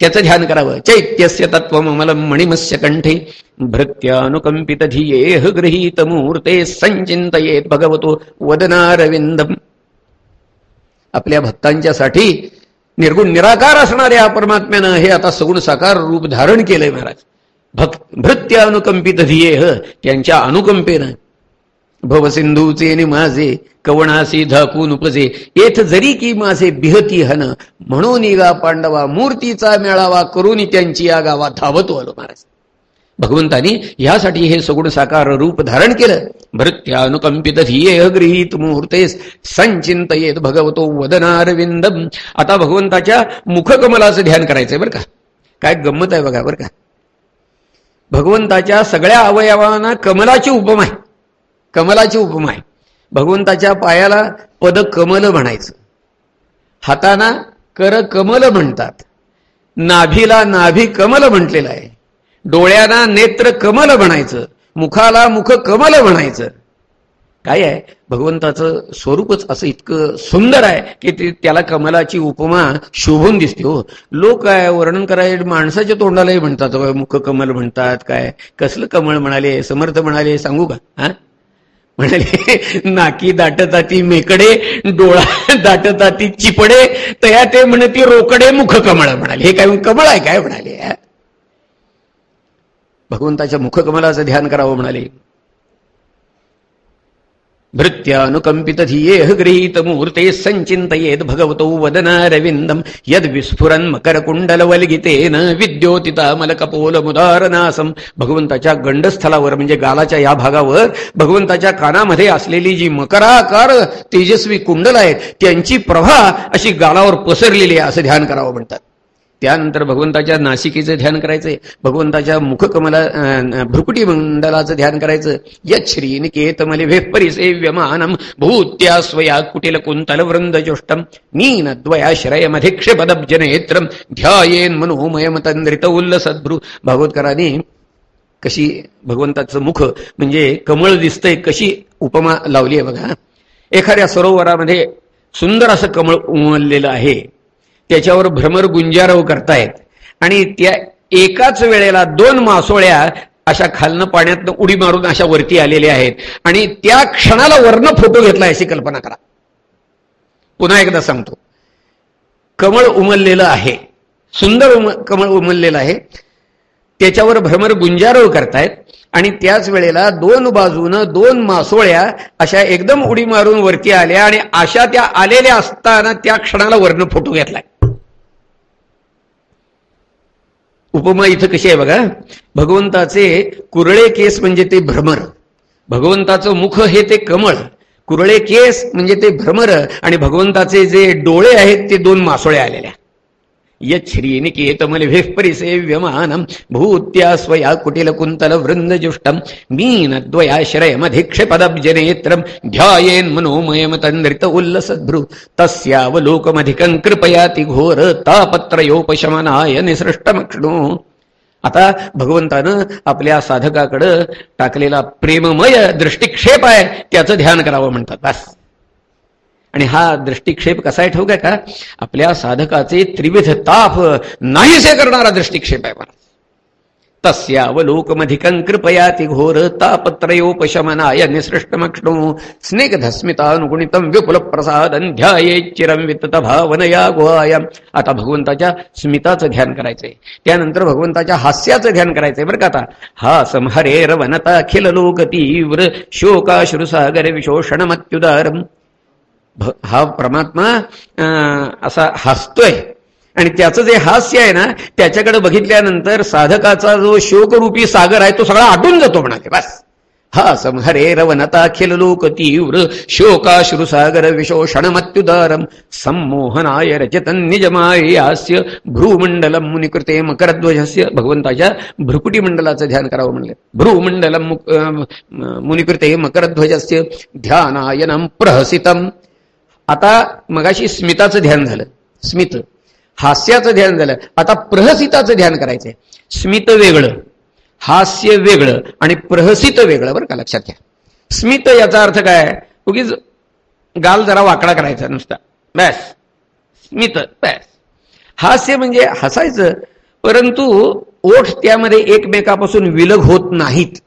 त्याचं ध्यान करावं. चैत्यस्य तत्व मला मणिमस्य कंठे भृत्यानुकंपित धियेह गृहीत मुहूर्ते संचिंतयेत भगवतो वदनारविंदम आपल्या भक्तांच्यासाठी निर्गुण निराकार असणाऱ्या परमात्म्यानं हे आता सगुण साकार रूप धारण केलंय महाराज. भक्त भृत्य अनुकंपित धियेह त्यांच्या अनुकंपेनं. भवसिंधूचे माझे कवणासी धाकून उपजे येथ जरी की माझे बिहती हन म्हणून गा पांडवा मूर्तीचा मेळावा करून त्यांची या गावात धावतो आलो महाराज. भगवंतानी यासाठी हे सगुण साकार रूप धारण केलं. भृत्या अनुकंपित धिये गृहीत मुहूर्तेस संचिंत येत भगवतो वदनारविंदम आता भगवंताच्या मुखकमलाचं ध्यान करायचंय बरं का? काय गंमत आहे बघा बरं का? भगवंताच्या सगळ्या अवयवांना कमलाची उपमा आहे. कमलाची उपमा आहे. भगवंताच्या पायाला पद कमल म्हणायचं. हाताना कर कमल म्हणतात. नाभीला नाभी कमल म्हटलेलं आहे. डोळ्यांना नेत्र कमल म्हणायचं. मुखाला मुख कमल म्हणायचं. काय आहे? भगवंताचं स्वरूपच असं इतकं सुंदर आहे की त्याला कमलाची उपमा शोभून दिसते हो. लोक काय वर्णन करायला माणसाच्या तोंडालाही म्हणतात मुख कमल म्हणतात काय? कसलं कमळ म्हणाले? समर्थ म्हणाले? सांगू का? हा? म्हणाले नाकी दाटताती मेकडे डोळा <laughs> दाटताती चिपडे तया ते म्हणे ती रोकडे मुख कमळ. म्हणाले हे काय कमळ आहे काय? म्हणाले भगवंताच्या मुखकमलाचं ध्यान करावं म्हणाले. भृत्यानुकंपित धियेह गृहीत मूर्ते संचिंतयेत भगवतो वदनारविंदम यद विस्फुरन मकर कुंडल वलगितेन विद्योतिता मलकपोल मुदारनासम भगवंताच्या गंडस्थलावर म्हणजे गालाच्या या भागावर भगवंताच्या कानामध्ये असलेली जी मकराकार तेजस्वी कुंडल आहेत त्यांची प्रभा अशी गालावर पसरलेली आहे असं ध्यान करावं म्हणतात. त्यानंतर भगवंताच्या नाशिकेचं ध्यान करायचंय. भगवंताच्या मुखकमला भ्रुकुटी मंडलाचं ध्यान करायचं. यश्री निकेतमले वेपरिसेव्यमानम भूत्या स्वया कुटिल कुंतल वृंद जोष्टम मीन द्वयाश्रय ध्यायेन मनोमयम तंद्रित उल्लसद्भ्रू भागवतकरांनी कशी भगवंताचं मुख म्हणजे कमळ दिसतंय कशी उपमा लावली आहे बघा. एखाद्या सरोवरामध्ये सुंदर असं कमळ उमललेलं आहे. त्याच्यावर भ्रमर गुंजारव करतायत. आणि त्या एकाच वेळेला दोन मासोळ्या अशा खालनं पाण्यातनं उडी मारून अशा वरती आलेल्या आहेत. आणि त्या क्षणाला वर्ण फोटो घेतलाय अशी कल्पना करा. पुन्हा एकदा सांगतो. कमळ उमललेलं आहे. सुंदर उम कमळ उमललेलं आहे. त्याच्यावर भ्रमर गुंजारव करतायत. आणि त्याच वेळेला दोन बाजूनं दोन मासोळ्या अशा एकदम उडी मारून वरती आल्या आणि अशा त्या आलेल्या असताना त्या क्षणाला वर्ण फोटो घेतलाय. उपमा इथं कशी आहे बघा? भगवंताचे कुरळे केस म्हणजे ते भ्रमर. भगवंताचं मुख हे ते कमळ. कुरळे केस म्हणजे ते भ्रमर आणि भगवंताचे जे डोळे आहेत ते दोन मासोळ्या आलेल्या यच्छ्रीनिकेतमलिभिः भूत्या स्वया कुटिल कुंतल वृंदजुष्टम मीनद्वयाश्रयमधिक्षपदब्जनेत्रम् ध्यायेन् उल्लसद्भ्रु तस्यावलोकमधिकम् कृपयाति घोर तापत्रयोपशमनाय निसृष्टमक्ष्णो आता भगवंतानं आपल्या साधकाकडं टाकलेला प्रेममय दृष्टिक्षेप आहे त्याचं ध्यान करावं म्हणतात. बस. आणि हा दृष्टिक्षेप कसा आहे ठेवू का आपल्या साधकाचे त्रिविध ताप नाहीसे करणारा दृष्टिक्षेप आहे मला तस्यावलोकमधिकं कृपया घोर तापत्रयोपशमनाय निसृष्टमक्ष्णो स्नेगधस्मितानुगुणितं विपुल प्रसादन ध्यायेच्चिरं वितत भावनया गुहाया. आता भगवंताच्या स्मिताचं ध्यान करायचंय. त्यानंतर भगवंताच्या हास्याचं ध्यान करायचंय बरं का आता. हा संहरेर वनता अखिल लोक तीव्र शोकाश्रुसागर विशोषणमत्युदारम हा परमात्मा असा हसतोय. आणि त्याचं जे हास्य आहे ना त्याच्याकडे बघितल्यानंतर साधकाचा जो शोकरूपी सागर आहे तो सगळा आटून जातो म्हणाले बस. हा संहरे रवनता अखिल लोक तीव्र शोकाश्रुसागर विशोषणमत्युदारम संमोहनाय रचतन निजमाय हास्य भ्रूमंडलम मुनिकृते मकरध्वजस्य भगवंताच्या भ्रुकुटी मंडलाचं ध्यान करावं म्हणले. भ्रूमंडलम मुनिकृते मकरध्वजस्य ध्यानायनम प्रहसितम. आता मगाशी स्मिताचं ध्यान झालं. स्मित. हास्याचं ध्यान झालं. आता प्रहसिताचं ध्यान करायचंय. स्मित वेगळं. हास्य वेगळं आणि प्रहसित वेगळं बरं का? लक्षात घ्या. स्मित याचा अर्थ काय? उगीच गाल जरा वाकडा करायचा नुसता. बॅस. स्मित. बॅस. हास्य म्हणजे हसायचं परंतु ओठ त्यामध्ये एकमेकापासून विलग होत नाहीत.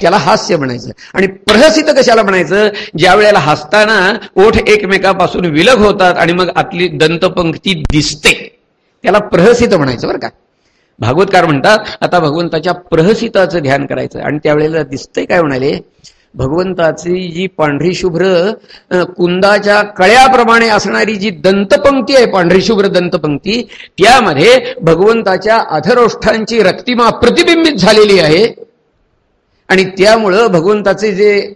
त्याला हास्य म्हणायचं. आणि प्रहसित कशाला म्हणायचं? ज्या वेळेला हसताना ओठ एकमेकापासून विलग होतात आणि मग आपली दंतपंक्ती दिसते. त्याला प्रहसित म्हणायचं बरं का. भागवतकार म्हणतात आता भगवंताच्या प्रहसिताचं ध्यान करायचं. आणि त्यावेळेला दिसतंय काय म्हणाले? भगवंताची जी पांढरी शुभ्र कुंदाच्या कळ्याप्रमाणे असणारी जी दंतपंक्ती आहे पांढरी शुभ्र दंतपंक्ती त्यामध्ये भगवंताच्या अधरोष्ठांची रक्तिमा प्रतिबिंबित झालेली आहे. आणि त्यामुळं भगवंताचे जे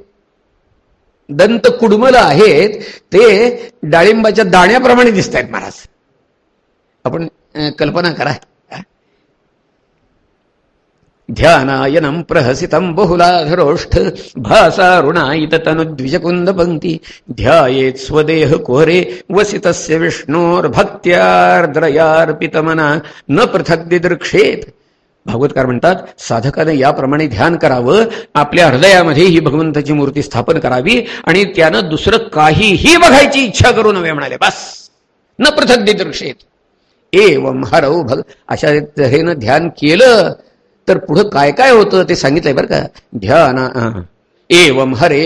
दंत कुडमलं आहेत ते डाळिंबाच्या दाण्याप्रमाणे दिसत आहेत महाराज. आपण कल्पना करा. ध्यानायनं प्रहसितं बहुलाधरोष्ठ भासारुणायित तनुद्विजकुंद पंक्ती ध्यायेत स्वदेह कोहरे वसितस्य विष्णोर्भक्त्यार्द्रयार्पितमना न पृथक दिदृक्षेत भागवतकार म्हणतात साधकाने याप्रमाणे ध्यान करावं आपल्या हृदयामध्ये ही भगवंताची मूर्ती स्थापन करावी आणि त्यानं दुसरं काहीही बघायची इच्छा करू नव्हे म्हणाले. बस. न पृथक दिदृक्षेत. एवम हरव भग अशा तऱ्हेनं ध्यान केलं तर पुढं काय काय होतं ते सांगितलंय बरं का? ध्यान एवम हरे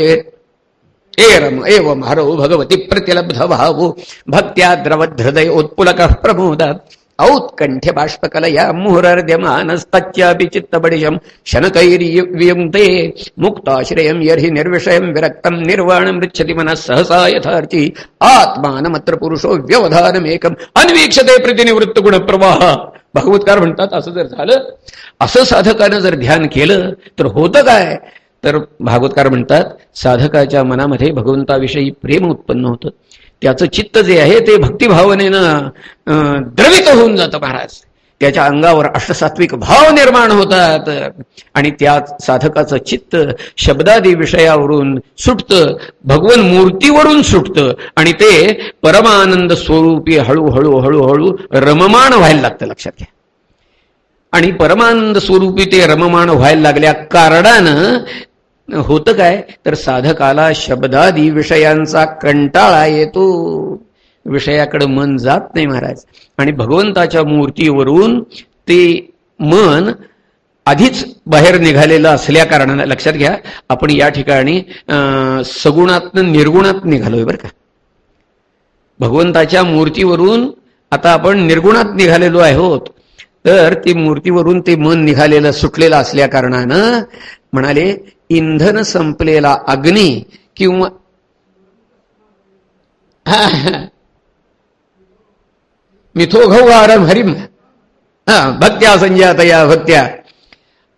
एरम एवम हरव भगवती प्रतिलब्ध भावो भक्त्या द्रवद हृदय उत्पुलक प्रमोदात औत्कण्ठ्य बाष्पकलया मुहुरर्द्यमानस्तच्चापि चित्तबडिशम् शनकैर्वियुङ्क्ते मुक्ताश्रयम् यर्हि निर्विषयम् विरक्तं निर्वाणं पृच्छति मनः सहसा यथार्थी आत्मानमत्र पुरुषो व्यवधानमेकम् अन्वीक्षते प्रतिनिवृत्त गुणप्रवाह भगवतकार म्हणतात असं जर झालं असं साधकानं जर ध्यान केलं तर होतं काय? तर भागवतकार म्हणतात साधकाच्या मनामध्ये भगवंताविषयी प्रेम उत्पन्न होतं. त्याचं चित्त जे आहे ते भक्तिभावनेनं द्रवित होऊन जातं महाराज. त्याच्या अंगावर अष्टसात्विक भाव निर्माण होतात. आणि त्या साधकाचं चित्त शब्दादी विषयावरून सुटतं भगवन मूर्तीवरून सुटतं आणि ते परमानंद स्वरूपी हळूहळू हळूहळू रममाण व्हायला लागतं लक्षात घ्या. आणि परमानंद स्वरूपी ते रममाण व्हायला लागल्या कारणानं होतं काय? तर साधकाला शब्दादी विषयांचा कंटाळा येतो. विषयाकडे मन जात नाही महाराज. आणि भगवंताच्या मूर्तीवरून ते मन आधीच बाहेर निघालेलं असल्या कारणानं लक्षात घ्या आपण या ठिकाणी सगुणातनं निर्गुणात निघालोय बरं का. भगवंताच्या मूर्तीवरून आता आपण निर्गुणात निघालेलो आहोत. तर ती मूर्तीवरून ते मन निघालेलं सुटलेलं असल्या कारणानं म्हणाले इंधन संपलेला अग्नी किंवा मिथो घौहारम हरिम हा भक्त्या संजातया भक्त्या.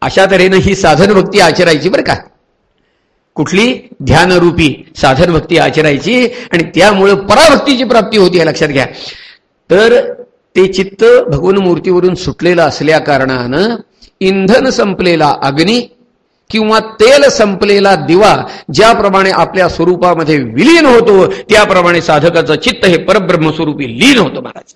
अशा तऱ्हेनं ही साधन भक्ती आचरायची बरं का. कुठली? ध्यानरूपी साधन भक्ती आचरायची आणि त्यामुळं पराभक्तीची प्राप्ती होती लक्षात घ्या. तर ते चित्त भगवन मूर्तीवरून सुटलेलं असल्या कारणानं इंधन संपलेला अग्नी किंवा तेल संपलेला दिवा ज्याप्रमाणे आपल्या स्वरूपामध्ये विलीन होतो त्याप्रमाणे साधकाचं चित्त हे परब्रह्म स्वरूपी लीन होतं महाराज.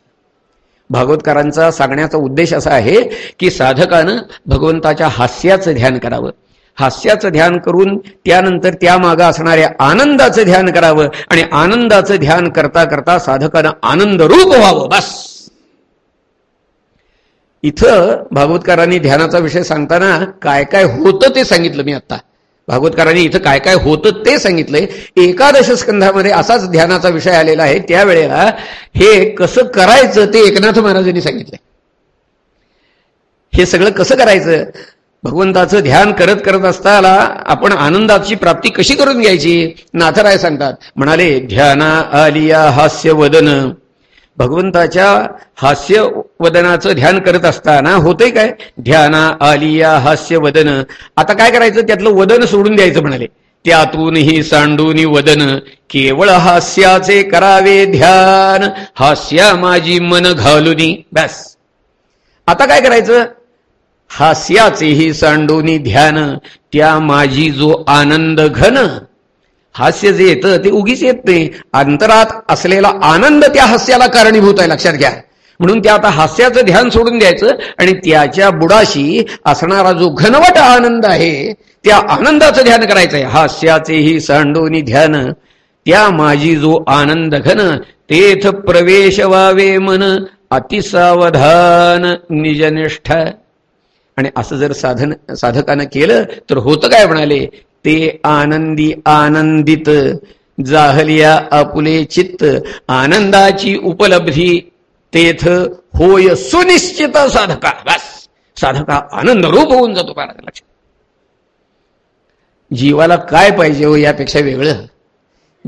भागवतकारांचा सांगण्याचा उद्देश असा आहे की साधकानं भगवंताच्या हास्याचं ध्यान करावं. हास्याचं ध्यान करून त्यानंतर त्या मागं असणाऱ्या आनंदाचं ध्यान करावं आणि आनंदाचं ध्यान करता करता साधकानं आनंदरूप व्हावं बस. इथं भागवतकारांनी ध्यानाचा विषय सांगताना काय काय होतं ते सांगितलं मी आता भागवतकारांनी इथं काय काय होतं ते सांगितलंय. एकादश स्कंधामध्ये असाच ध्यानाचा विषय आलेला आहे. त्यावेळेला हे कसं करायचं ते एकनाथ महाराजांनी सांगितलंय. हे सगळं कसं करायचं? भगवंताचं ध्यान करत करत असताना आपण आनंदाची प्राप्ती कशी करून घ्यायची? नाथराय सांगतात. म्हणाले ध्याना आलिया हास्य वदन. भगवंताच्या हास्य वदनाचं ध्यान करत असताना होतंय काय? ध्याना आलिया हास्य वदन. आता काय करायचं? त्यातलं वदन सोडून द्यायचं म्हणाले. त्यातूनही सांडून वदन. केवळ हास्याचे करावे ध्यान. हास्या माझी मन घालूनी. बस. आता काय करायचं? हास्याचेही सांडूनी ध्यान. त्या माझी जो आनंद घन हास्य जे येतं ते उगीच येत नाही. अंतरात असलेला आनंद त्या हास्याला कारणीभूत आहे लक्षात घ्या. म्हणून त्या आता हास्याचं ध्यान सोडून द्यायचं आणि त्याच्या बुडाशी असणारा जो घनवट आनंद आहे त्या आनंदाचं ध्यान करायचंय हास्याचेही सांडोनी ध्यान त्या माझी जो आनंद घन तेथ प्रवेश व्हावे मन अतिसावधान निजनिष्ठ. आणि असं जर साधन साधकानं केलं तर होतं काय म्हणाले? ते आनंदी आनंदित जाहलिया आपुले चित्त आनंदाची उपलब्धी तेथ होय सुनिश्चित साधका बस. साधका आनंद रूप होऊन जातो महाराज लक्षात जीवाला काय पाहिजे हो यापेक्षा वेगळं?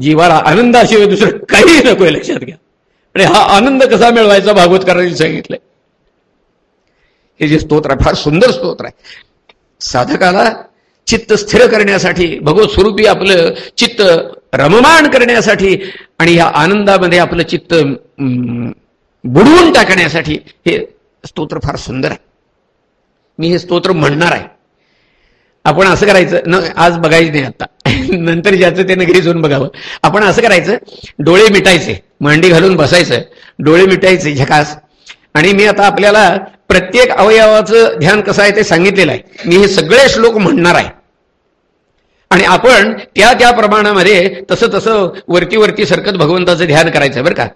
जीवाला आनंदाशिवाय दुसरं काही नकोय लक्षात घ्या. आणि हा आनंद कसा मिळवायचा भागवतकारांनी सांगितलंय. हे जे स्तोत्र आहे फार सुंदर स्तोत्र आहे. साधकाला चित्त स्थिर करण्यासाठी भगवत स्वरूपी आपलं चित्त रममाण करण्यासाठी आणि या आनंदामध्ये आपलं चित्त बुडवून टाकण्यासाठी हे स्तोत्र फार सुंदर आहे. मी हे स्तोत्र म्हणणार आहे. आपण असं करायचं न आज बघायचं नाही आता. <laughs> नंतर ज्याचं ते घरी जाऊन बघावं. आपण असं करायचं डोळे मिटायचे मांडी घालून बसायचं डोळे मिटायचे झकास. आणि मी आता आपल्याला प्रत्येक अवयवाचं ध्यान कसं आहे ते सांगितलेलं आहे. मी हे सगळे श्लोक म्हणणार आहे. आणि आपण त्या त्या प्रमाणामध्ये तसं तसं वरती वरती सरकत भगवंताचं ध्यान करायचं बरं का?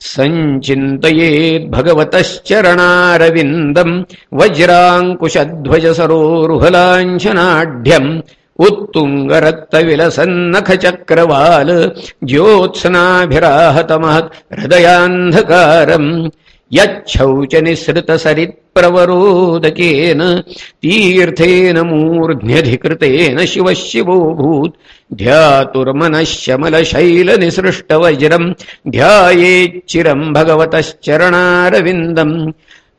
संचिंतयेत भगवतश्चरणारविंदम वज्रांकुशध्वज सरोरुहलांशनाढ्यम उत्तुंग रक्तविलसन्नख चक्रवाल ज्योत्सनाभिराहतमहत् हृदयांधकारम यच्छौच प्रवरोदकेन तीर्थेन मूर्ध्न्यधिकृतेन शिव शिवोऽभूत् ध्यातुर्मनश्यमलशैलनिसृष्टवज्रम् ध्यायेच्चिरम् भगवतश्चरणारविन्दम्।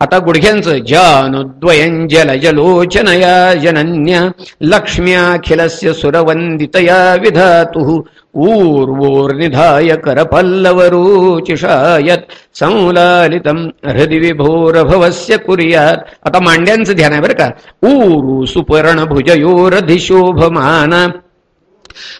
आता गुडघ्यांचं जानुद्वयं जलजलोचनया जनन्या लक्ष्म्याखिलस्य सुरवंदितया विधातुः ऊर्वोर्निधाय करपल्लवरुचिषायत यत् हृदि विभोरभवस्य कुर्यात्. आता मांड्यांचं ध्यान आहे बरं का? ऊरु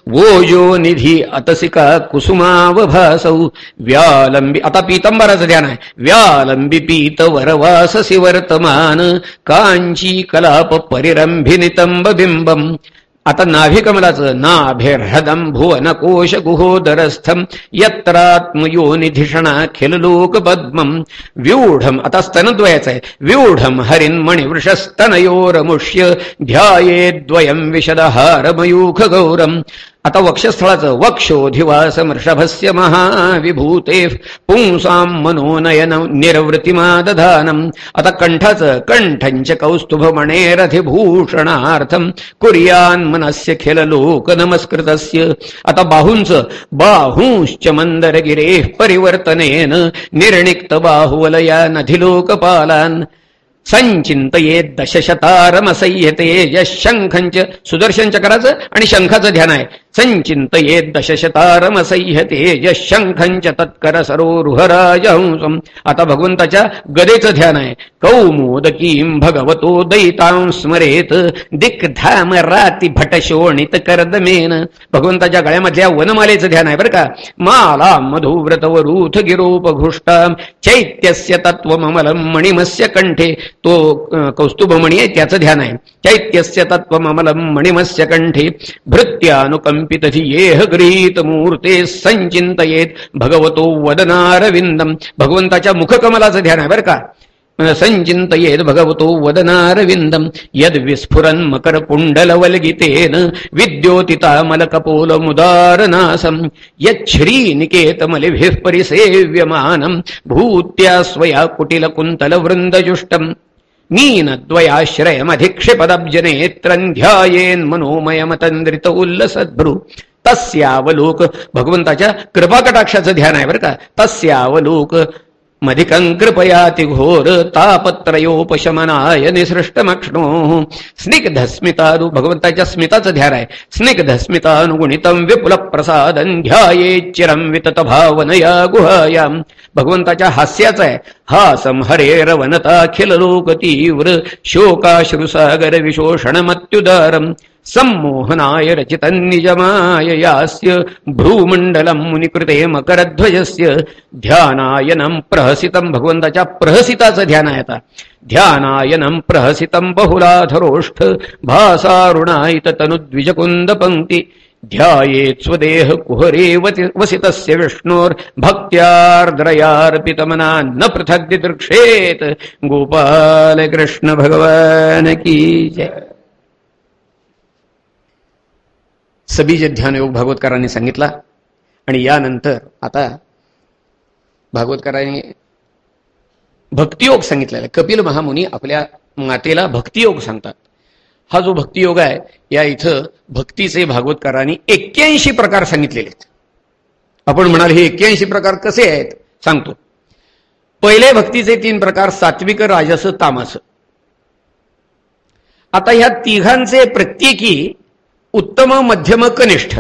वो यो निधी अतसिका कुसुमावभासौ। व्यालंबी आता पीतंबराचं ध्यान आहे. व्यालंबी पीत वरवाससी वर्तमान कांची कलाप परिरंभी नितंब बिंबम आता नाभिकमलाचं नाभिर्हदम भुवन कोश गुहोदरस्थम यत्रात्मयोनिधिषणा लोक पद्मम व्यूढम आता स्तनद्वयाचं आहे। व्यूढम हरिन मणिवृषस्तनयोरमुष्य ध्यायेद्वयं विशदहारमयूख गौरम आता वक्षस्थळाचं वक्षोधिवासमर्षभस्य महाविभूते पुंसां मनोनयन निर्वृतिमादधानम आता कंठाचं कंठंच कौस्तुभमणेरधिभूषणार्थम कुर्यान मनस्य खिल लोक नमस्कृतस्य आता बाहूंच बाहूंश्च मंदरगिरे परिवर्तनेन निर्णिक्त बाहुवलया नधिलोकपालान संचिंतये दशशतारमसह्यते शंखंच सुदर्शन चक्राचं आणि शंखाचं ध्यान आहे। संचिंतये दशशतारमसह्यते यशंखंच तत्कर सरोरुहराज हंसम आता भगवंताच्या गदेचं ध्यान। आहे कौमोदकीं भगवतो दयितां स्मरेत। दिग्धाम राती भटशोणित करदमेन भगवंताच्या गळ्यामधल्या वनमालेचं ध्यान आहे बरं का? माला मधुव्रतवरूथ गिरोपघुष्टा चैत्यस्य तत्वमलम मणिमस्य कंठे तो कौस्तुभमणी आहे त्याचं ध्यान। आहे चैत्यस्य तत्वमलम मणिमस्य कंठे भृत्यानुकंपित येह गृहीत मूर्ते संचिंतयेत भगवतो वदनारविंदम भगवंताच्या मुखकमलाचं ध्यान आहे बरं का? संचिंत येत भगवतो वदनारविंदम यद विस्फुरन मकर पुंडलवल्गितेन विद्योतितामलकपोलमुदारनासं यच्छ्रीनिकेतमलिभिः परिसेव्यमानम। भूत्या स्वया कुटिल कुंतल वृंदजुष्टम मीनद्वयाश्रयमधिक्षिपदब्जनेत्रम् मनोमयमतंद्रित उल्लसद्भ्रू तस्यावलोक भगवंताच्या कृपाकटाक्षाचं ध्यान आहे बरं का? तस्यावलोक मधिकं कृपयाति घोर तापत्रयोपशमनाय निसृष्टमक्ष्णो स्निग्धस्मितादु भगवंताच्या स्मिताचं ध्यान आहे स्निग्धस्मितानुगुणितं विपुल प्रसादन ध्यायेच्चिरं वितत भावनया गुहायाम। भगवंताच्या हास्याचं आहे। हासम हरेरवनताखिल लोक तीव्र शोकाश्रुसागर विशोषणमत्युदारम सम्मोहनाय रचितन्निजमाय यास्य भ्रूमंडलम मुनिकृते मकरध्वजस्य ध्यानायनं प्रहसितं भगवंताच्या प्रहसिताचं ध्यान आहे आता ध्यानायनं प्रहसितं बहुलाधरोष्ठ भासारुणायित तनुद्विजकुंद पंक्ती ध्यायेत स्वदेह कुहरे वसितस्य विष्णोर भक्त्यार्द्रयार्पितमना न पृथक दिदृक्षेत। गोपाल कृष्ण भगवान की जय। सबीज ध्यान योग भागवतकरांनी सांगितला. आणि यानंतर आता भागवतकरांनी भक्तियोग सांगितलेला कपिल महामुनी आपल्या मातेला भक्तियोग सांगतात. हा जो भक्तियोग आहे या इथं भक्तीचे भागवतकारांनी एक्क्याऐंशी प्रकार सांगितलेले आहेत. आपण म्हणाल हे एक्क्याऐंशी प्रकार कसे आहेत? सांगतो. पहिले भक्तीचे तीन प्रकार सात्विक राजस तामस. आता ह्या तिघांचे प्रत्येकी उत्तम मध्यम कनिष्ठ.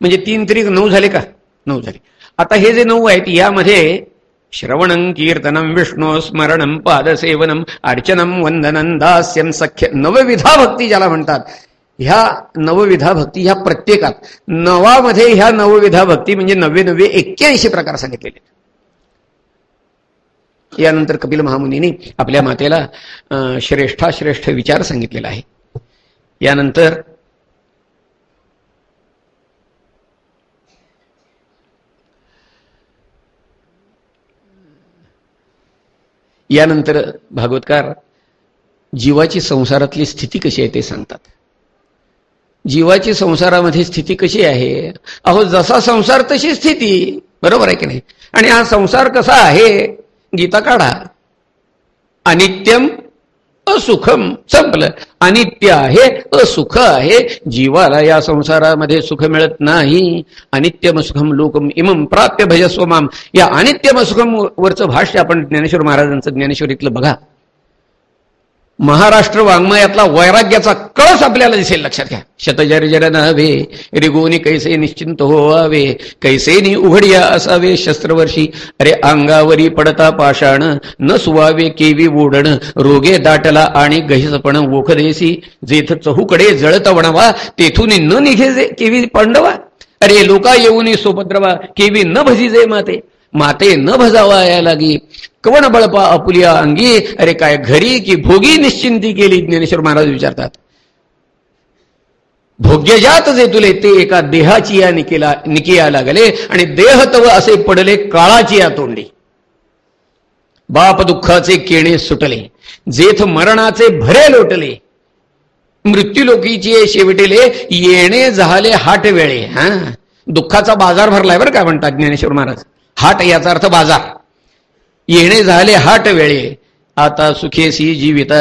म्हणजे तीन तरी नऊ झाले का? नऊ झाले. आता हे जे नऊ आहेत यामध्ये श्रवणं कीर्तनं विष्णू स्मरणं पादसेवनम अर्चनम वंदनं दास्यम सख्य नवविधा भक्ती ज्याला म्हणतात. ह्या नवविधा भक्ती ह्या प्रत्येकात. नवामध्ये ह्या नवविधा भक्ती म्हणजे नव्वे नव्वे एक्क्याऐंशी प्रकार सांगितलेले. यानंतर कपिल महामुनीने आपल्या मातेला श्रेष्ठा श्रेष्ठ विचार सांगितलेला आहे. यानंतर यानंतर भागवतकार जीवाची संसारातली स्थिती कशी आहे ते सांगतात. जीवाची संसारामध्ये स्थिती कशी आहे? अहो जसा संसार तशी स्थिती. बरोबर आहे की नाही? आणि हा संसार कसा आहे? गीता काढा. अनित्यम सुखम संपलं. अनित्य आहे असुख आहे. जीवाला या संसारामध्ये सुख मिळत नाही. अनित्यम सुखम लोकम इमम प्राप्य भजस्वमाम या अनित्यम सुखम वरचं भाष्य आपण ज्ञानेश्वर महाराजांचं ज्ञानेश्वरीतलं बघा. महाराष्ट्र वाङ्मयातला वैराग्याचा कळस आपल्याला दिसेल लक्षात घ्या. शतजर जर नव्हे रिगोनी कैसे निश्चिंत होवावे कैसेनी उघडिया असावे शस्त्रवर्षी. अरे अंगावरी पडता पाषाण न सुवावे केवी ओढण रोगे दाटला आणि गहिसपण ओखदेसी. जेथ चहूकडे जळत वणवा तेथून न निघे केवी पांडवा. अरे लोका येऊन सोपद्रवा केवी न भजी जे माते. माते न भजावा या लागी. कवण बळपा अपुलिया अंगी? अरे काय घरी की भोगी निश्चिंती केली? ज्ञानेश्वर महाराज विचारतात. भोग्यजात जे तुले ते एका देहाची या निकेला निकिया लागले आणि देह तव असे पडले काळाची या तोंडी. बाप दुःखाचे केणे सुटले जेथ मरणाचे भरे लोटले. मृत्यूलोकीची शेवटेले येणे झाले हाट वेळे. हा? दुःखाचा बाजार भरलाय बरं काय म्हणतात ज्ञानेश्वर महाराज. हाट याचा अर्थ बाजार. येणे झाले हाट वेळे. आता सुखेसी जीवित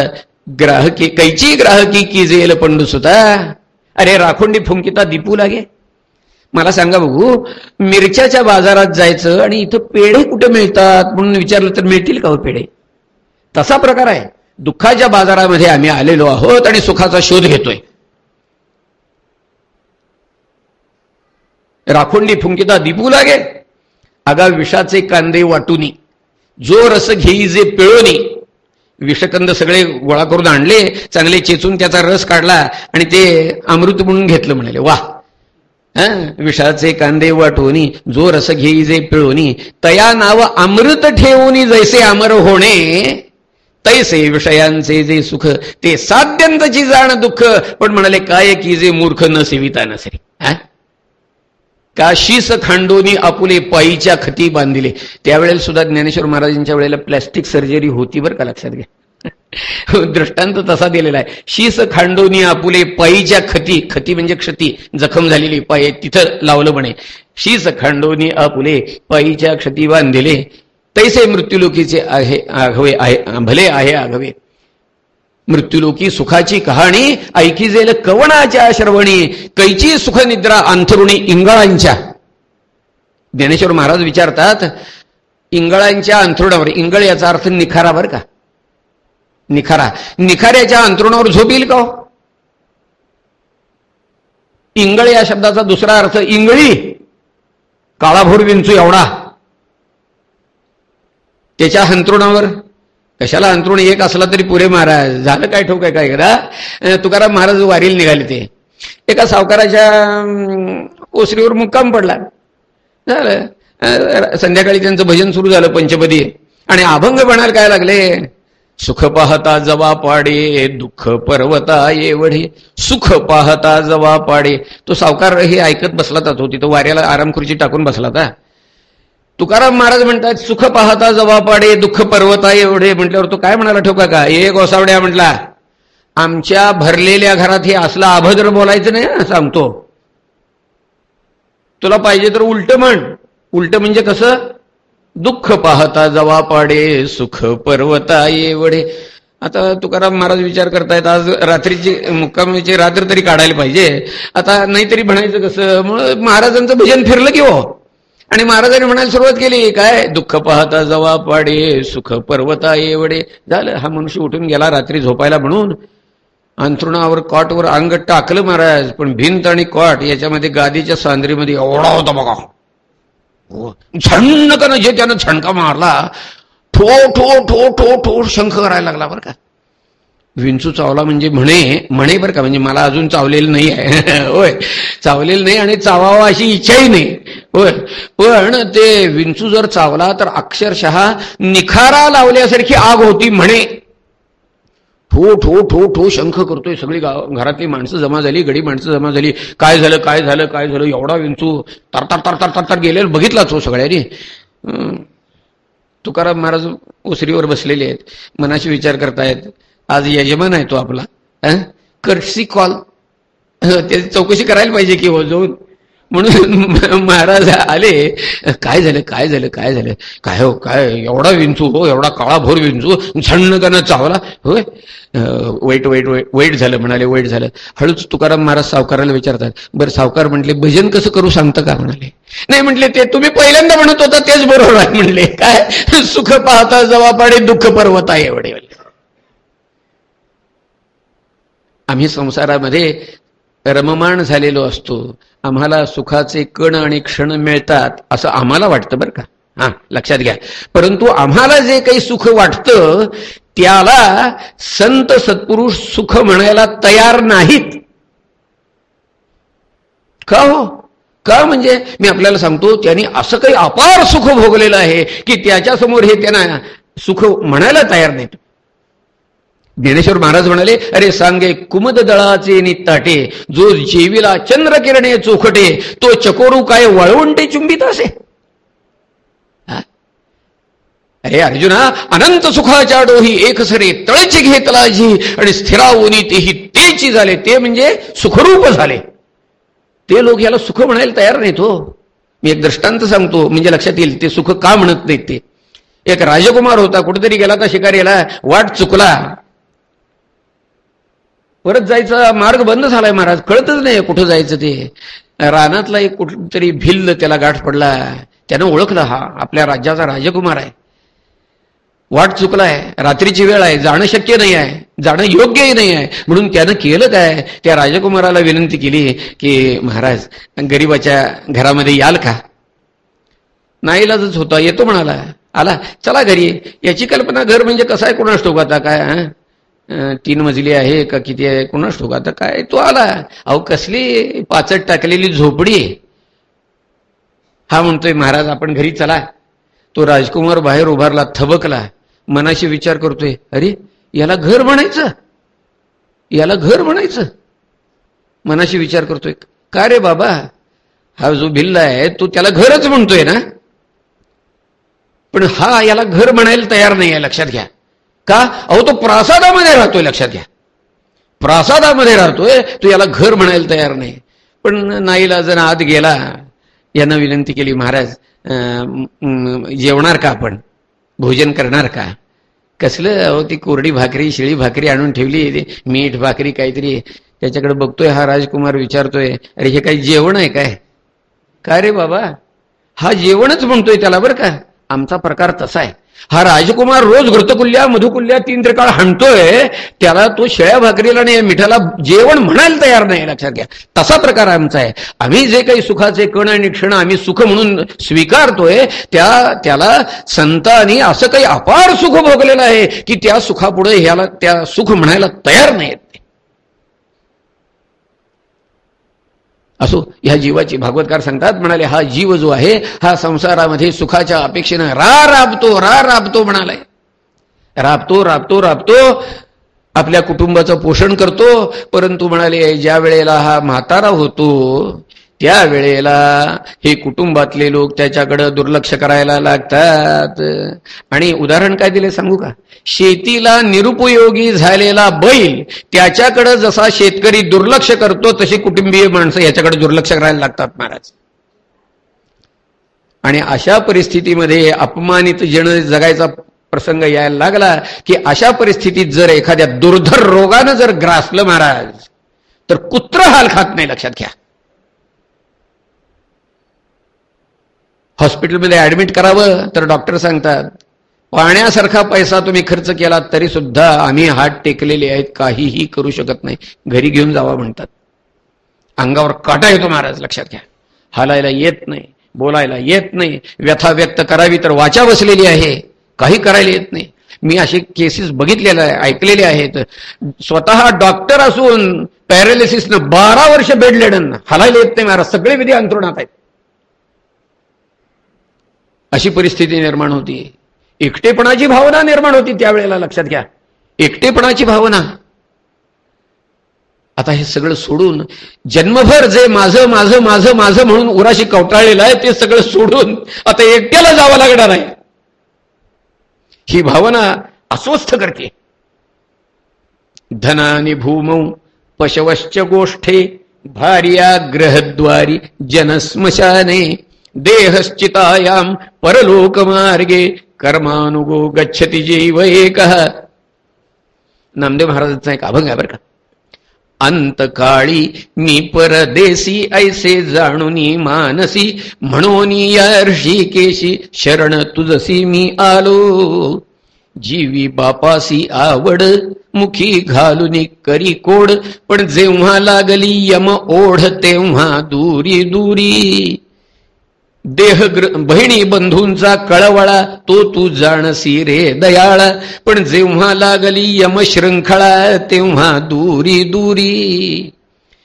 ग्राहकी कैची ग्राहकी की जेल पंडू सुता? अरे राखोंडी फुंकिता दिपू लागे. मला सांगा बघू मिरच्याच्या बाजारात जायचं आणि इथं पेढे कुठे मिळतात? म्हणून विचारलं तर मिळतील का हो पेढे? तसा प्रकार आहे. दुःखाच्या बाजारामध्ये आम्ही आलेलो आहोत आणि सुखाचा शोध घेतोय. राखोंडी फुंकिता दिपू लागे. आगा विषाचे कांदे वाटुनी जो रस घेई जे पिळोनी विषकंद सगळे गोळा करून आणले चांगले चेचून त्याचा रस काढला आणि ते अमृत म्हणून घेतलं म्हणाले वा विषाचे कांदे वाटोनी जो रस घेई जे पिळोनी तया नाव अमृत ठेवून जैसे अमर होणे तैसे विषयांचे जे सुख ते साध्यंतची जाण दुःख. पण म्हणाले काय की जे मूर्ख न सेविता नसे. काशीस खांडोनी आपुले पायीच्या खती बांधिले. त्यावेळेला सुद्धा ज्ञानेश्वर महाराजांच्या वेळेला प्लॅस्टिक सर्जरी होती बरं का लक्षात घ्या. <laughs> दृष्टांत तसा दिलेला आहे. शीस खांडोनी आपुले पायीच्या खती खती म्हणजे क्षती जखम झालेली पाय तिथं लावलं म्हणे. शीस खांडोनी आपुले पायीच्या क्षती बांधिले. तैसे मृत्यूलोकीचे आहे आघवे आहे भले आहे आघवे. मृत्यूलोकी सुखाची कहाणी ऐकी जेल कवणाच्या श्रवणी कैची सुखनिद्रा अंथरुणी इंगळांच्या. ज्ञानेश्वर महाराज विचारतात इंगळांच्या अंथरुणावर इंगळ याचा अर्थ निखारावर का? निखारा. निखाऱ्याच्या अंथरुणावर झोप येईल का हो? इंगळ या शब्दाचा दुसरा अर्थ इंगळी. काळाभोर विंचू एवढा. त्याच्या अंथरुणावर कशाला अंतरुण एक असला तरी पुरे महाराज? झालं काय ठोक काय करा? तुकाराम महाराज वारीला निघाले ते. एका सावकाराच्या ओसरीवर मुक्काम पडला. झालं. संध्याकाळी त्यांचं भजन सुरू झालं पंचपदी. आणि अभंग म्हणायला काय लागले? सुख पाहता जवा पाडे दुःख पर्वता एवढे. सुख पाहता जवा पाडे. तो सावकार हे ऐकत बसला तो तिथं वाऱ्याला आराम खुर्ची टाकून बसला होता तुकाराम महाराज म्हणतात सुख पाहता जवा पाडे दुःख पर्वता एवढे. म्हटल्यावर तो काय म्हणाला ठोका का? ए गोसावड्या म्हटला आमच्या भरलेल्या घरात हे असला अभद्र बोलायचं नाही ना सांगतो. तुला पाहिजे तर उलट म्हण. उलट म्हणजे कसं? दुःख पाहता जवा पाडे सुख पर्वता एवढे. आता तुकाराम महाराज विचार करतायत आज रात्रीची मुक्कामीची रात्र तरी काढायला पाहिजे. आता नाहीतरी म्हणायचं कसं? महाराजांचं भजन फिरलं की हो. आणि महाराजांनी म्हणायला सुरुवात केली काय दुःख पाहता जवा पाडे सुख पर्वता एवढे झालं हा मनुष्य उठून गेला रात्री झोपायला म्हणून. अंथरुणावर कॉटवर अंग टाकलं महाराज पण भिंत आणि कॉट याच्यामध्ये गादीच्या सांद्रीमध्ये एवढा होता बघा. हो, छन्न जे त्यानं छणका मारला ठो ठो ठो ठो ठो शंख करायला लागला बरं का. विंचू चावला म्हणजे म्हणे म्हणे बरं का म्हणजे मला अजून चावलेलं नाही आहे. <laughs> होय चावलेलं नाही आणि चावावा अशी इच्छाही नाही. होय पण ते विंचू जर चावला तर अक्षरशः निखारा लावल्यासारखी आग होती म्हणे. ठो ठो ठो ठो शंख करतोय सगळी गाव घरातली माणसं जमा झाली गडी माणसं जमा झाली. काय झालं काय झालं काय झालं एवढा विंचू तर तर तर तर तर गेले बघितलाच हो सगळ्यांनी तुकाराम महाराज ओसरीवर बसलेले आहेत मनाशी विचार करतायत. आज यजमान आहे तो आपला कर्सी कॉल त्याची चौकशी करायला पाहिजे की हो जाऊन म्हणून <laughs> महाराज आले काय झालं काय झालं काय झालं? काय हो काय एवढा विंचू हो एवढा काळाभोर विंचू छन्न त्यानं चावला. होय? वाईट वाईट वाईट झालं म्हणाले वाईट झालं. हळूच तुकाराम महाराज सावकाराला विचारतात बरं सावकार म्हटले भजन कसं करू सांगतं का? म्हणाले. नाही म्हटले ते तुम्ही पहिल्यांदा म्हणत होता तेच बरोबर आहे. म्हणले काय? सुख पाहता जवापाडे दुःख दुःख आहे एवढे. आम्ही संसारामध्ये रममाण झालेलो असतो. आम्हाला सुखाचे कण आणि क्षण मिळतात असं आम्हाला वाटतं बरं का? हा लक्षात घ्या. परंतु आम्हाला जे काही सुख वाटतं त्याला संत सत्पुरुष सुख म्हणायला तयार नाहीत. का हो? का म्हणजे? मी आपल्याला सांगतो त्यांनी असं काही अपार सुख भोगलेलं आहे की त्याच्यासमोर हे त्यांना सुख म्हणायला तयार नाहीत. ज्ञानेश्वर महाराज म्हणाले अरे सांगे कुमद दळाचे निताटे जो जेवीला चंद्र किरणे चोखटे तो चकोरू काय वळवंटे चुंबित असे? अरे अर्जुना अनंत सुखाच्या डोही एकसरे तळची घेतला जी आणि स्थिरावनी तेही तेची झाले. ते म्हणजे सुखरूप झाले. ते लोक याला सुख म्हणायला तयार नाहीत हो. मी एक दृष्टांत सांगतो म्हणजे लक्षात येईल ते सुख का म्हणत नाहीत ते. एक राजकुमार होता कुठेतरी गेला तर शिकारीला वाट चुकला. परत जायचा मार्ग बंद झालाय महाराज. कळतच नाही कुठं जायचं ते. रानातला एक कुठतरी भिल्ल त्याला गाठ पडला. त्यानं ओळखलं हा. आपल्या राज्याचा राजकुमार आहे. वाट चुकलाय. रात्रीची वेळ आहे. जाणं शक्य नाही आहे. जाणं योग्यही नाही आहे. म्हणून त्यानं केलं काय? त्या राजकुमाराला विनंती केली की महाराज गरीबाच्या घरामध्ये याल का? नाईलाजच होता. येतो म्हणाला. आला. चला घरी. याची कल्पना घर म्हणजे कसा आहे? कोणास ठोक आता? काय तीन मजली आहे का किती आहे कोणास ठोक आता काय तो आला. अहो कसली पाचट टाकलेली झोपडी हा म्हणतोय महाराज आपण घरी चला. तो राजकुमार बाहेर उभारला थबकला. मनाशी विचार करतोय अरे याला घर म्हणायचं? याला घर म्हणायचं? मनाशी विचार करतोय का रे बाबा? हा जो भिल्ला आहे तो त्याला घरच म्हणतोय ना? पण हा याला घर म्हणायला तयार नाही आहे लक्षात घ्या. का? अहो तो प्रासादामध्ये राहतोय लक्षात घ्या. प्रासादामध्ये राहतोय तो याला घर म्हणायला तयार नाही. पण नाईला जण आत गेला यांना विनंती केली महाराज जेवणार का आपण? भोजन करणार का? कसलं अहो ती कोरडी भाकरी शिळी भाकरी आणून ठेवली मीठ भाकरी काहीतरी. त्याच्याकडे बघतोय हा राजकुमार विचारतोय अरे हे काही जेवण आहे काय? काय रे बाबा? हा जेवणच म्हणतोय त्याला बरं का. आमचा प्रकार तसा आहे. हा राजकुमार रोज घृतकुल्या मधुकुल्या तीन त्रिकाळ हाणतोय त्याला तो शेळ्या भाकरीला नाही मिठाला जेवण म्हणायला तयार नाही. लक्षात घ्या. तसा प्रकार आमचा आहे. आम्ही जे काही सुखाचे कण आणि क्षण आम्ही सुख म्हणून स्वीकारतोय त्या त्याला संतांनी असं काही अपार सुख भोगलेलं आहे की त्या सुखापुढे ह्याला त्या सुख म्हणायला तयार नाहीत. असो ह्या जीवाची भागवतकार सांगतात म्हणाले हा जीव जो आहे हा संसारामध्ये सुखाच्या अपेक्षेनं रा राबतो रा राबतो म्हणालाय. राबतो राबतो राबतो आपल्या कुटुंबाचं पोषण करतो परंतु म्हणाले ज्या वेळेला हा म्हातारा होतो त्या वेळेला हे कुटुंबातले लोक त्याच्याकडे दुर्लक्ष करायला लागतात. आणि उदाहरण काय दिले सांगू का? शेतीला निरुपयोगी झालेला बैल त्याच्याकडे जसा शेतकरी दुर्लक्ष करतो तशी कुटुंबीय माणसं याच्याकडे दुर्लक्ष करायला लागतात महाराज. आणि अशा परिस्थितीमध्ये अपमानित जन जगायचा प्रसंग यायला लागला की अशा परिस्थितीत जर एखाद्या दुर्धर रोगानं जर ग्रासलं महाराज तर कुत्र हाल खात नाही लक्षात घ्या. हॉस्पिटलमध्ये ऍडमिट करावं तर डॉक्टर सांगतात पाण्यासारखा पैसा तुम्ही खर्च केला तरी सुद्धा आम्ही हात टेकलेले आहेत काहीही करू शकत नाही. घरी घेऊन जावा म्हणतात. अंगावर काटा येतो महाराज लक्षात घ्या. हालायला येत नाही बोलायला येत नाही व्यथा व्यक्त करावी तर वाचा बसलेली आहे काही करायला येत नाही. मी असे केसेस बघितलेले ऐकलेले आहेत. स्वतः डॉक्टर असून पॅरालिसिसनं बारा वर्ष बेडलेडन हलायला येत नाही महाराज सगळे विधी अंतरुणात आहेत. अशी परिस्थिती निर्माण होती. एकटेपणाची भावना निर्माण होती त्यावेळेला लक्षात घ्या. एकटेपणाची भावना. आता हे सगळं सोडून जन्मभर जे माझं माझं माझं माझं म्हणून उराशी कवटाळलेलं आहे ते सगळं सोडून आता एकट्याला जावं लागणार आहे ही भावना अस्वस्थ करते. धनानी भूमौ पशवश्च गोष्ठे भार्या ग्रहद्वारी जनस्मशाने देहश्चितायाम परलोकमार्गे कर्मानुगो गच्छती जीव एक। नामदेव महाराजांचा एक अभंग आहे बरं का? अंतकाळी मी परदेसी ऐसे जाणुनी मानसी म्हणून या ऋषिकेशी शरण तुझसी मी आलो। जीवी बापासी आवड मुखी घालून करी कोड पण जेव्हा लागली यम ओढ तेव्हा दूरी दूरी। देह बहिणी बंधूंचा कळवळा तो तू जाणसी रे दयाळ. पण जेव्हा लागली यमशृंखळा तेव्हा दूरी दूरी.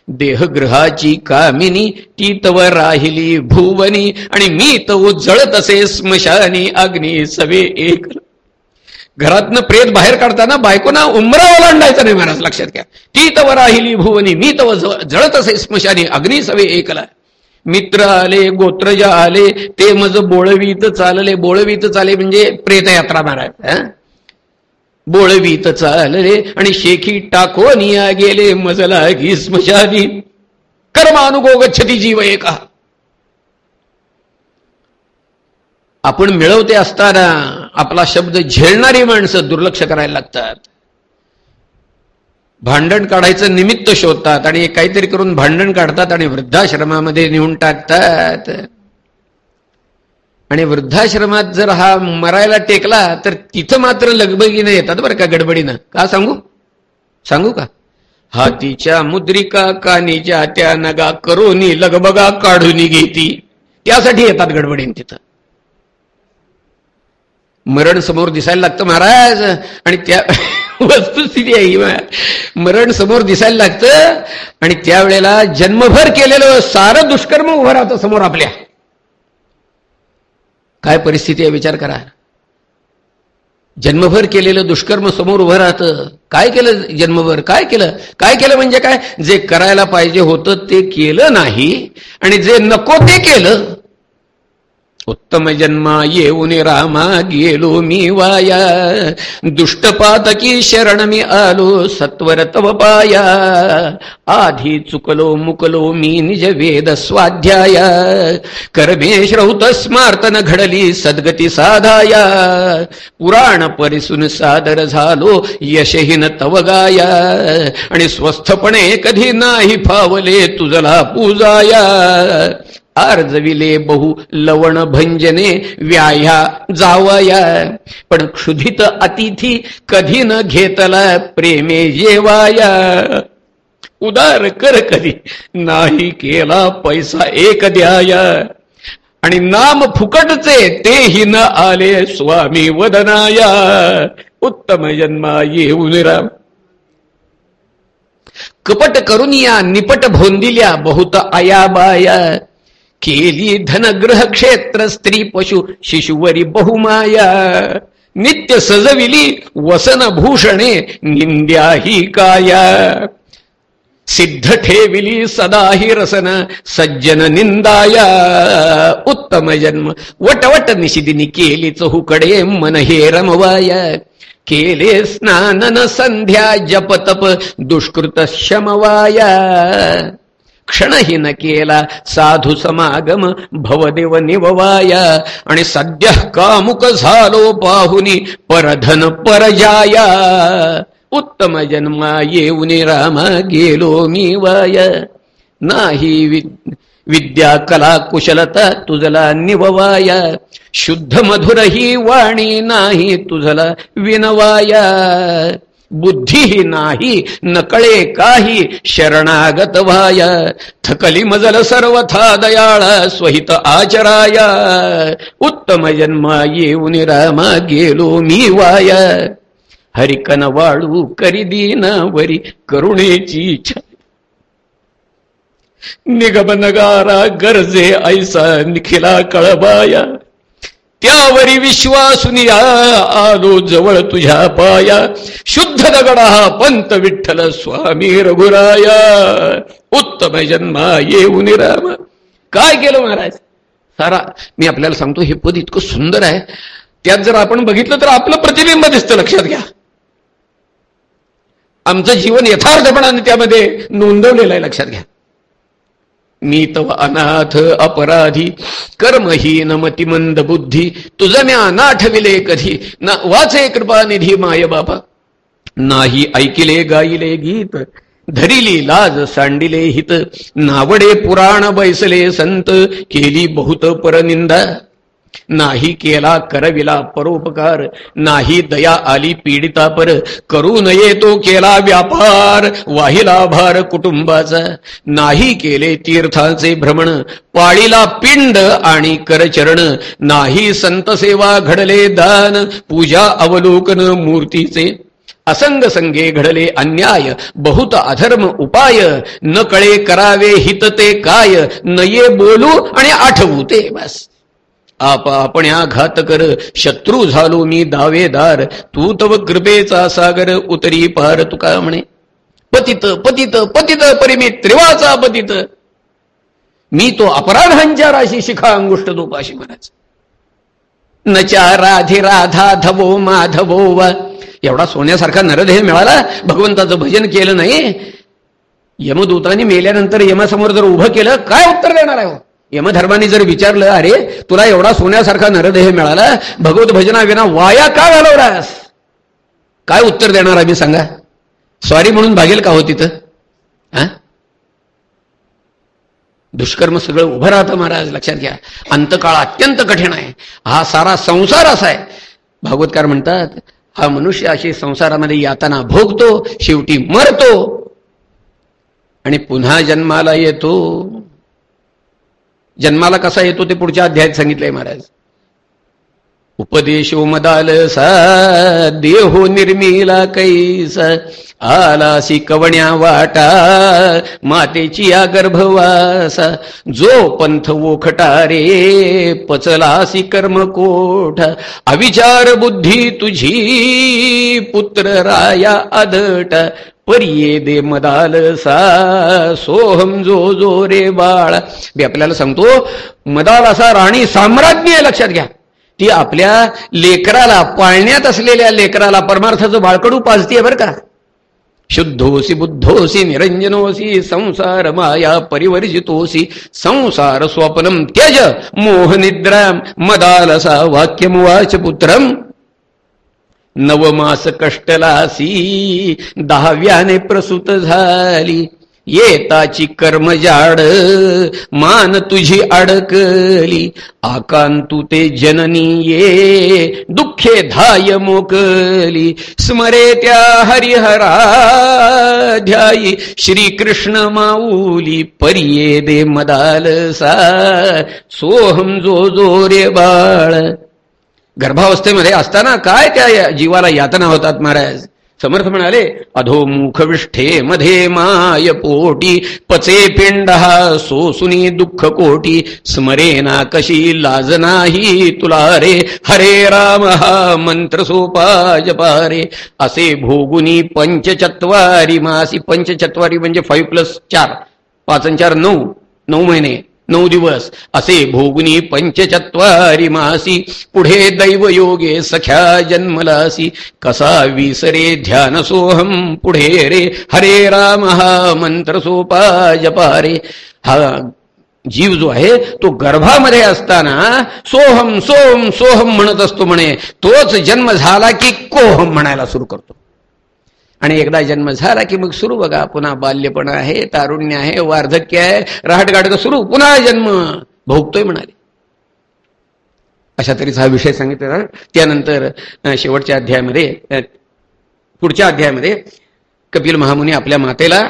देहग्रहाची कामिनी ती तव राहिली भुवनी. आणि मी तव जळत असे स्मशानी अग्नी सवे एक. घरातनं प्रेत बाहेर काढताना बायकोना उमरा ओलांडायचा नाही महाराज लक्षात घ्या. ती तव राहिली भुवनी मी तव जळत असे स्मशानी अग्नी सवे एकला. मित्र आले गोत्रज आले ते मज बोळवीत चालले. बोळवीत चाले म्हणजे प्रेतयात्रा महाराज बोळवीत चालले आणि शेखी टाकोनिया गेले मजला घी स्मशानी. कर्मानुगो गच्छती जीव एका. आपण मिळवते असताना आपला शब्द झेलणारी माणसं दुर्लक्ष करायला लागतात. भांडण काढायचं निमित्त शोधतात आणि काहीतरी करून भांडण काढतात आणि वृद्धाश्रमामध्ये नेऊन टाकतात. आणि वृद्धाश्रमात जर हा मरायला टेकला तर तिथं मात्र लगबगीनं येतात बरं का गडबडीनं. का सांगू? सांगू का? हातीच्या मुद्रिका कानीच्या त्या नगा करोनी लगबगा काढून घेती. त्यासाठी येतात गडबडीन तिथं. मरण समोर दिसायला लागतं महाराज. आणि त्या वस्तुस्थिती आहे मरण समोर दिसायला लागतं आणि त्यावेळेला जन्मभर केलेलं सारं दुष्कर्म उभं राहतं समोर आपल्या. काय परिस्थिती आहे विचार करा. जन्मभर केलेलं दुष्कर्म समोर उभं राहतं. काय केलं जन्मभर? काय केलं? काय केलं म्हणजे काय? जे करायला पाहिजे होतं ते केलं नाही आणि जे नको ते केलं उत्तम जन्मा येऊन रामा गेलो मी वाया। दुष्टपातकी शरण मी आलो सत्वर तव पाया। आधी चुकलो मुकलो मी निज वेद स्वाध्याय। कर्मे श्रौत स्मार्तन घडली सद्गती साधाया। पुराण परिसून सादर झालो यशहीन तव गाया। आणि स्वस्थपणे कधी नाही फावले तुझला पूजाया। अर्जविले बहु लवण भंजने व्याया जावया. पण क्षुधित अतिथी कधी न घेतला प्रेमे जेवाया. उदार कर कधी नाही केला पैसा एक द्याया. आणि नाम फुकटचे तेही न आले स्वामी वदनाया. उत्तम जन्मा येऊन राम कपट करून या निपट भोंदिल्या बहुत आया बाया केली धनग्रह क्षेत्र स्त्री पशु शिशुवरी बहुमाया. नित्य सजविली वसन भूषणे निंद्या ही काया. सिद्ध ठेविली सदाही रसन सज्जन निंदाया. उत्तम जन्म वटवट निशिदिनी केली चहुकडे मन हे रमवाया. केले स्नानन संध्या जपतप दुष्कृत शमवाया. क्षणहीन केला साधू समागम भवदेव निववाया आणि सद्य कामुक झालो पाहुनी परधन परजाया उत्तम जन्मा येऊन रामा गेलो मी वाय नाही विद्या कला कुशलता तुझला निववाया शुद्ध मधुर ही वाणी नाही तुझला विनवाया बुद्धी नाही नकळे काही शरणागत व्हाय. थकली मजल सर्वथा दयाळ स्वहित आचराय. उत्तम जन्मा येऊन रामा गेलो मी वाय. हरिकन वाळू करी दीन वरी करुणेची निगम नगारा गरजे ऐसा निखिला कळबाया त्यावरी विश्वासुनिया आलो जवळ तुझ्या पाया. शुद्ध दगडा हा पंत विठ्ठल स्वामी रघुराया. उत्तम जन्मा येऊन राम. काय केलं महाराज? सारा मी आपल्याला सांगतो हे पद इतकं सुंदर आहे. त्यात जर आपण बघितलं तर आपलं प्रतिबिंब दिसतं लक्षात घ्या. आमचं जीवन यथार्थपणाने त्यामध्ये नोंदवलेलं आहे लक्षात घ्या. मी तव अनाथ अपराधी कर्महीन मतिमंद बुद्धी तुझं मी अनाठविले कधी? ना वाचे कृपानिधी माय बाबा नाही ऐकिले गाईले गीत धरिली लाज सांडिले हित. नावडे पुराण बैसले संत केली बहुत परनिंदा. नाही केला करविला परोपकार नाही दया आली पीडिता पर करू नये तो केला व्यापार वाहिला भार कुटुंबाचा. नाही केले तीर्थाचे भ्रमण पाळीला पिंड आणि करचरण. नाही संत सेवा घडले दान पूजा अवलोकन मूर्तीचे. असंग संगे घडले अन्याय बहुत अधर्म उपाय. न कळे करावे हित ते काय नये बोलू आणि आठवू ते बस. आप आपण घात कर शत्रू झालो मी दावेदार. तू तव कृपेचा सागर उतरी पार तुका म्हणे. पतित पतित पतित परिमी त्रिवाचा पतित. मी तो अपराधांच्या राशी शिखा अंगुष्ट दोपाशी म्हणायचं. नचा राधे राधा धवो माधवो वा. एवढा सोन्यासारखा नरदेह मिळाला भगवंताचं भजन केलं नाही. यमदूतांनी मेल्यानंतर यमासमोर जर उभं केलं काय उत्तर देणार आहे हो? यमधर्माने जर विचारलं अरे तुला एवढा सोन्यासारखा नरदेह मिळाला भगवत भजना विना वाया का घालवलास? काय उत्तर देणार आम्ही सांगा? सॉरी म्हणून भागेल का हो तिथं? दुष्कर्म सगळं उभं राहतं महाराज लक्षात घ्या. अंतकाळ अत्यंत कठीण आहे. हा सारा संसार असा आहे. भागवतकार म्हणतात हा मनुष्य अशी संसारामध्ये यातना भोगतो शेवटी मरतो. आणि पुन्हा जन्माला येतो. जन्माला कसा येतो ते पुढच्या अध्यायात सांगितलंय महाराज. उपदेशो मदालसा देहो निर्मिला कैस आलासी कवण्या वाटा मातेची या गर्भवासा जो पंथ ओखटारे पचलासी कर्मकोठ अविचार बुद्धी तुझी पुत्र राया अदट परिये दे मदालसा सोहम जो जो रे बाळ. मी आपल्याला सांगतो मदाल असा राणी साम्राज्ञी लक्षात घ्या. ती आपल्या लेकराला पाळण्यात असलेल्या लेकराला परमार्थाचं बाळकडू पाजतीये बरं का. शुद्धोसी बुद्धोसी निरंजनोसी संसार माया परिवर्जितोसी संसार स्वप्नम त्यज मोहनिद्राम मदालसा वाक्यमुवाच पुत्रम. नवमास कष्टलासी दहाव्याने प्रसूत झाली. येताची कर्मजाड मान तुझी अडकली. आकांतू ते जननी ये दुःखे धाय मोकली. स्मरे त्या हरिहराध्यायी श्रीकृष्ण माऊली परिये दे मदालसा. सोहम जो जो रे बाळ गर्भावस्थेमध्ये असताना काय त्या जीवाला यातना होतात महाराज? समर्थ म्हणाले अधो मुखविष्ठे मध्ये माय पोटी पचे पिंड हा सोसुनी दुःख कोटी स्मरेना कशी लाज नाही तुला रे? हरे राम हा मंत्र सोपा जपारे असे भोगुनी पंचचत्वारी मासी पंचचत्वारी म्हणजे फाईव्ह प्लस चार पाच चार नऊ नऊ महिने. नऊ दिवस. असे भोगुनी पंचचत्वारी मासी पुढे दैव योगे सख्या जन्मलासी. कसा विसरे ध्यान सोहम पुढे रे. हरे राम हा मंत्र सोपा जपारे हा जीव जो आहे तो गर्भामध्ये असताना सोहम सोहम सोहम म्हणत असतो म्हणे. तोच जन्म झाला की कोहम म्हणायला सुरू करतो. आणि एकदा जन्म झाला की मग सुरू बघा. पुन्हा बाल्यपण आहे तारुण्य आहे वार्धक्य आहे राहट सुरू पुन्हा जन्म. भोगतोय म्हणाले. अशा तऱ्हेचा हा विषय सांगितला त्यानंतर शेवटच्या अध्यायामध्ये पुढच्या अध्यायामध्ये कपिल महामुनी आपल्या मातेला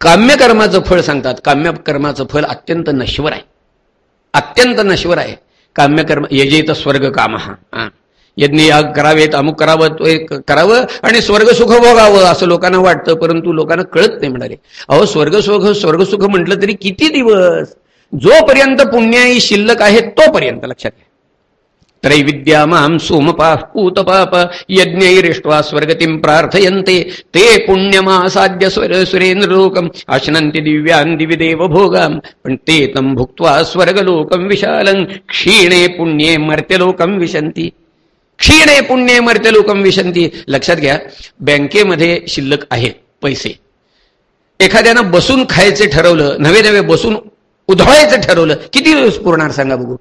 काम्यकर्माचं फळ सांगतात. काम्यकर्माचं फळ अत्यंत नश्वर आहे. अत्यंत नश्वर आहे. काम्यकर्म यजेत स्वर्ग काम हा. यज्ञ याग करावेत अमुक करावं करावं आणि स्वर्गसुख भोगावं असं लोकांना वाटतं परंतु लोकांना कळत नाही म्हणाले. अहो स्वर्गसुख स्वर्गसुख म्हटलं तरी किती दिवस? जोपर्यंत पुण्याई शिल्लक आहे तोपर्यंत लक्षात घ्या. त्रैविद्या माम सोमपा पूत पाप यज्ञैरिष्ट्वा स्वर्गतीं प्रार्थयन्ते ते पुण्यमासाद्य स्वर सुरेंद्र लोकम अशनंती दिव्यान दिविदेव भोगाम पण ते तम भुक्त्वा स्वर्गलोकम विशालं क्षीणे पुण्ये मर्त्यलोकम विशंती क्षीणे पुण्य मर्त्य लोकम विशंती. लक्षात घ्या बँकेमध्ये शिल्लक आहेत पैसे. एखाद्यानं बसून खायचे ठरवलं नवे नवे बसून उधळायचं ठरवलं किती दिवस पुरणार सांगा बघू?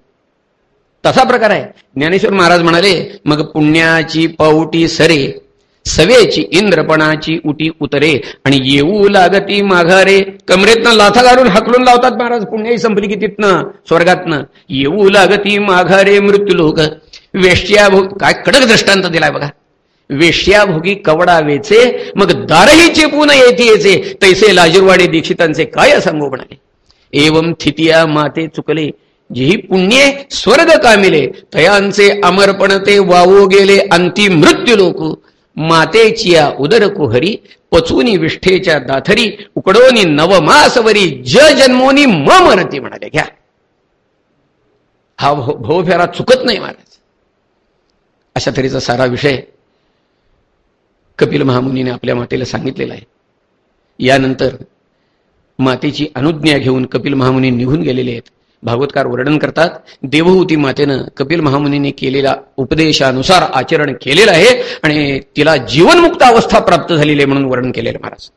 तसा प्रकार आहे. ज्ञानेश्वर महाराज म्हणाले मग पुण्याची पावटी सरे सवेची इंद्रपणाची उटी उतरे आणि येऊ लागती माघारे. कमरेतनं लाथा घालून हकलून लावतात महाराज पुण्याही संपली की तिथनं स्वर्गातनं. येऊ लागती माघारे मृत्यू लोक वेश्याभोग काय कडक दृष्टांत दिलाय बघा. वेश्याभोगी कवडा वेचे मग दारही चेपून येते येचे. तैसे लाजीरवाडे दीक्षितांचे काय सांगू म्हणाले एवम थितिया माते चुकले जी पुण्ये स्वर्ग कामिले. तयांचे अमरपण ते वावो गेले अंती मृत्यू लोक. मातेचिया उदर कुहरी पचुनी विष्ठेच्या दाथरी उकडोनी नवमासवरी ज जन्मोनी म मरती म्हणाले. घ्या. हा भो फेरा चुकत नाही महाराज. अशा तऱ्हेचा सारा विषय कपिल महामुनीने आपल्या मातेला सांगितलेला आहे. यानंतर मातेची अनुज्ञा घेऊन कपिल महामुनी निघून गेलेले आहेत. भागवतकार वर्णन करतात देवहूती मातेनं कपिल महामुनीने केलेल्या उपदेशानुसार आचरण केलेलं आहे आणि तिला जीवनमुक्त अवस्था प्राप्त झालेली आहे म्हणून वर्णन केलेलं महाराज.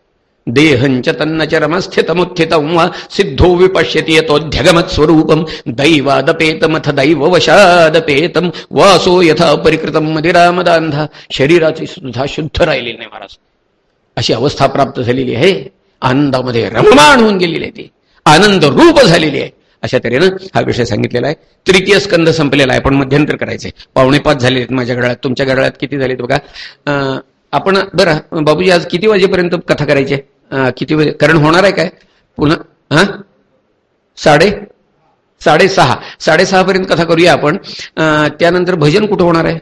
देहंच तन्नचरमस्थितमुत्थितं वा सिद्धो विपश्यति यतोऽध्यगमत् स्वरूपं दैवादपेतमथ दैववशादपेतम वासो यथा परिकृतं मदिरामदांधा शरीराची सुद्धा शुद्ध राहिलेली नाही महाराज. अशी अवस्था प्राप्त झालेली आहे. आनंदामध्ये रममाण होऊन गेलेली आहे ती. आनंद रूप झालेली आहे. अशा तऱ्हेनं हा विषय सांगितलेला आहे. तृतीय स्कंद संपलेला आहे. पण मध्यंतर करायचे पावणे पाच झाले आहेत माझ्या घरात तुमच्या घरात किती झालेत बघा? आपण बरं बाबूजी आज किती वाजेपर्यंत कथा करायची किती वाजे? कारण होणार आहे काय? पुन्हा हा? साडे? साडेसहा. साडेसहापर्यंत कथा करूया आपण. त्यानंतर भजन कुठं होणार आहे?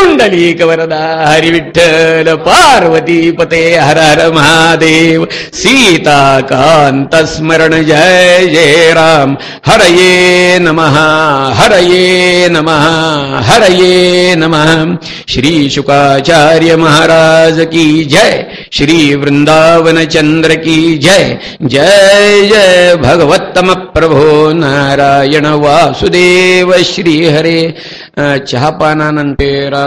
पुंडलिक वरदा हरि विठ्ठल पार्वती पते हर हर महादेव सीता कांत स्मरण जय जय राम। हरये नमः हरये नमः हरये नमः। श्री शुकाचार्य महाराज की जय श्री वृंदावन चंद्र की जय। जय जय भगवत्तम प्रभो नारायण वासुदेव श्री हरे। चहापानानंतेरा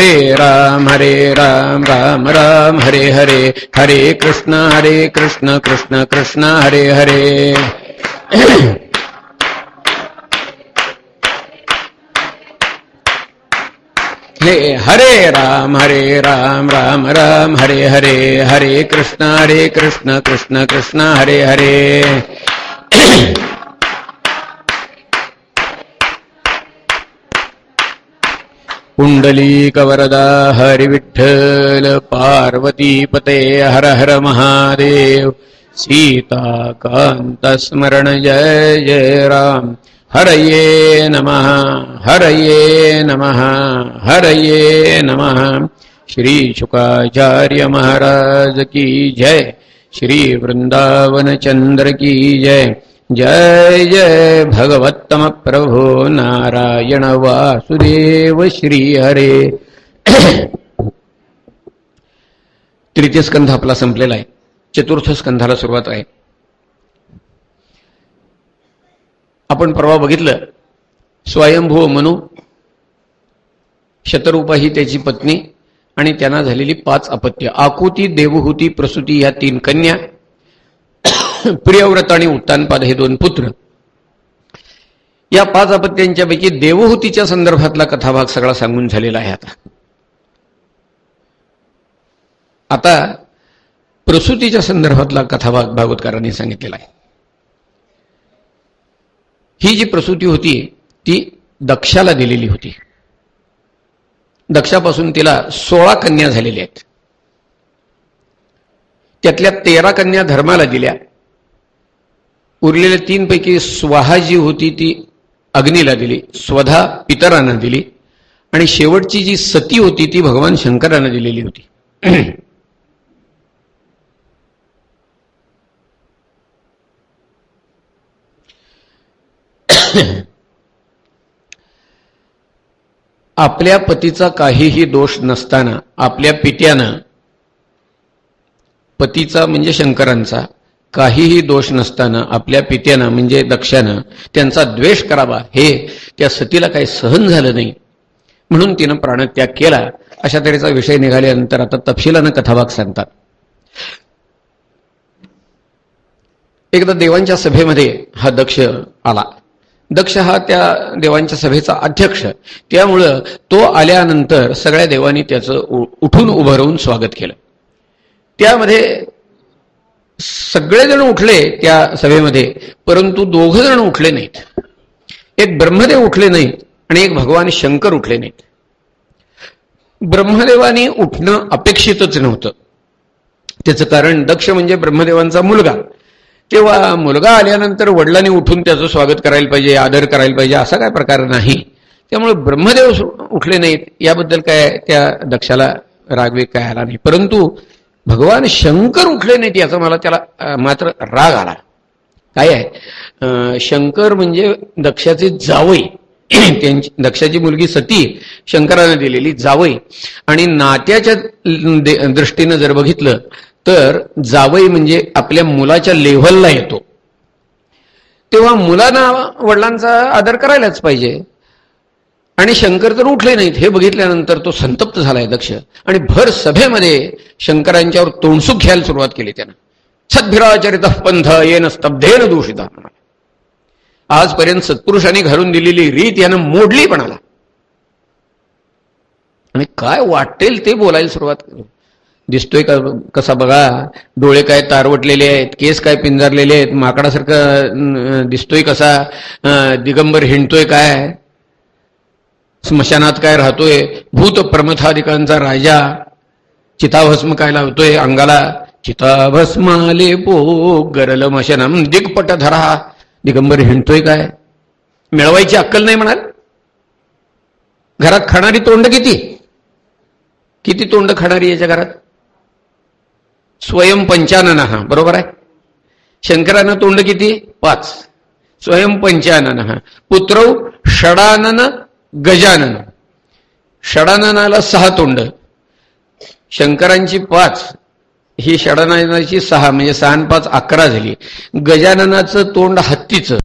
हरे राम हरे राम राम राम, हरे हरे हरे कृष्ण हरे कृष्ण कृष्ण कृष्ण, हरे हरे। हे हरे राम हरे राम राम राम, हरे हरे हरे कृष्ण हरे कृष्ण कृष्ण कृष्ण, हरे हरे। कुण्डलीकवरदा हरिविठ्ठल पार्वतीपते हर हर महादेव सीताकान्तस्मरण जय जय राम। हरये नमः हरये नमः हरये नमः। श्री शुकाचार्य महाराज की जय। श्री वृंदावन चंद्र की जय। जय जय भगवत्तम प्रभो नारायण वासुदेव श्री हरे तृतीय स्कंध आपला संपलेला आहे. चतुर्थ स्कंधाला सुरुवात आहे. आपण परवा बघितलं स्वयंभू मनु शतरूपा ही त्याची पत्नी आणि त्यांना झालेली पाच अपत्य आकुती देवहूती प्रसूती ह्या तीन कन्या प्रियव्रत आणि उत्तानपाद हे दोन पुत्र. या पाच अपत्यांच्या पैकी देवहूतीच्या संदर्भातला कथाभाग सगळा सांगून झालेला आहे आता. आता प्रसूतीच्या संदर्भातला कथाभाग भागवतकारांनी सांगितलेला आहे. ही जी प्रसूती होती ती दक्षाला दिलेली होती. दक्षापासून तिला सोळा कन्या झालेल्या आहेत. त्यातल्या तेरा कन्या धर्माला दिल्या. उरलेल्या तीन पैकी स्वाहा जी होती ती अग्नीला दिली स्वधा पितरांना दिली आणि शेवटची जी सती होती ती भगवान शंकरांना दिलेली होती. आपल्या पतीचा काहीही दोष नसताना आपल्या पित्यानं पतीचा म्हणजे शंकरांचा काहीही दोष नसताना आपल्या पित्यानं म्हणजे दक्षानं त्यांचा द्वेष करावा. हे त्या सतीला काही सहन झालं नाही. म्हणून तिनं प्राणत्याग केला. अशा तऱ्हेचा विषय निघाल्यानंतर आता तपशिलानं कथाभाग सांगतात. एकदा देवांच्या सभेमध्ये हा दक्ष आला. दक्ष हा त्या देवांच्या सभेचा अध्यक्ष. त्यामुळं तो आल्यानंतर सगळ्या देवांनी त्याचं उठून उभं राहून स्वागत केलं. त्यामध्ये सगळेजण उठले त्या सभेमध्ये परंतु दोघं जण उठले नाहीत. एक ब्रह्मदेव उठले नाहीत आणि एक भगवान शंकर उठले नाहीत. ब्रह्मदेवानी उठणं अपेक्षितच नव्हतं. त्याचं कारण दक्ष म्हणजे ब्रह्मदेवांचा मुलगा. तेव्हा मुलगा आल्यानंतर वडिलांनी उठून त्याचं स्वागत करायला पाहिजे आदर करायला पाहिजे असा काय प्रकार नाही. त्यामुळे ब्रह्मदेव उठले नाहीत. याबद्दल काय त्या दक्षाला रागवेग काय आला नाही. परंतु भगवान शंकर उठले नाहीत याचा मला त्याला मात्र राग आला. काय आहे? शंकर म्हणजे दक्षाचे जावई. <clears throat> त्यांची दक्षाची मुलगी सती शंकराने दिलेली जावई. आणि नात्याच्या दृष्टीनं जर बघितलं तर जावई म्हणजे आपल्या मुलाच्या लेव्हलला येतो. तेव्हा मुलांना वडिलांचा आदर करायलाच पाहिजे. आणि शंकर तर उठले नाहीत. हे बघितल्यानंतर तो संतप्त झालाय दक्ष. आणि भर सभेमध्ये शंकरांच्यावर तोंडसुख घ्यायला सुरुवात केली त्यानं. सद्भिराचरित पंथ येन स्तब्धेन दूषिता म्हणाला. आजपर्यंत सत्पुरुषांनी घालून दिलेली रीत यानं मोडली म्हणाला आणि काय वाटेल ते बोलायला सुरुवात केली. दिसतोय का कसा बघा डोळे काय तारवटलेले आहेत केस काय पिंजारलेले आहेत माकडासारखं दिसतोय कसा दिगंबर हिंडतोय काय? स्मशानात काय राहतोय? भूत प्रमथाधिकांचा राजा. चिताभस्म काय लावतोय? अंगाला चिताभस्माले पो गरल मशनम दिगपट धरा. दिगंबर हिंडतोय काय? मिळवायची अक्कल नाही म्हणाल? घरात खाणारी तोंड किती? किती तोंड खाणारी याच्या घरात? स्वयंपंचानन हा बरोबर आहे? शंकरानं तोंड किती? पाच. स्वयंपंचानन हा पुत्रौ षडानन गजानन. षडाननाला सहा तोंड. शंकरांची पाच ही षडाननाची सहा म्हणजे सहा पाच अकरा झाली. गजाननाचं तोंड हत्तीचं.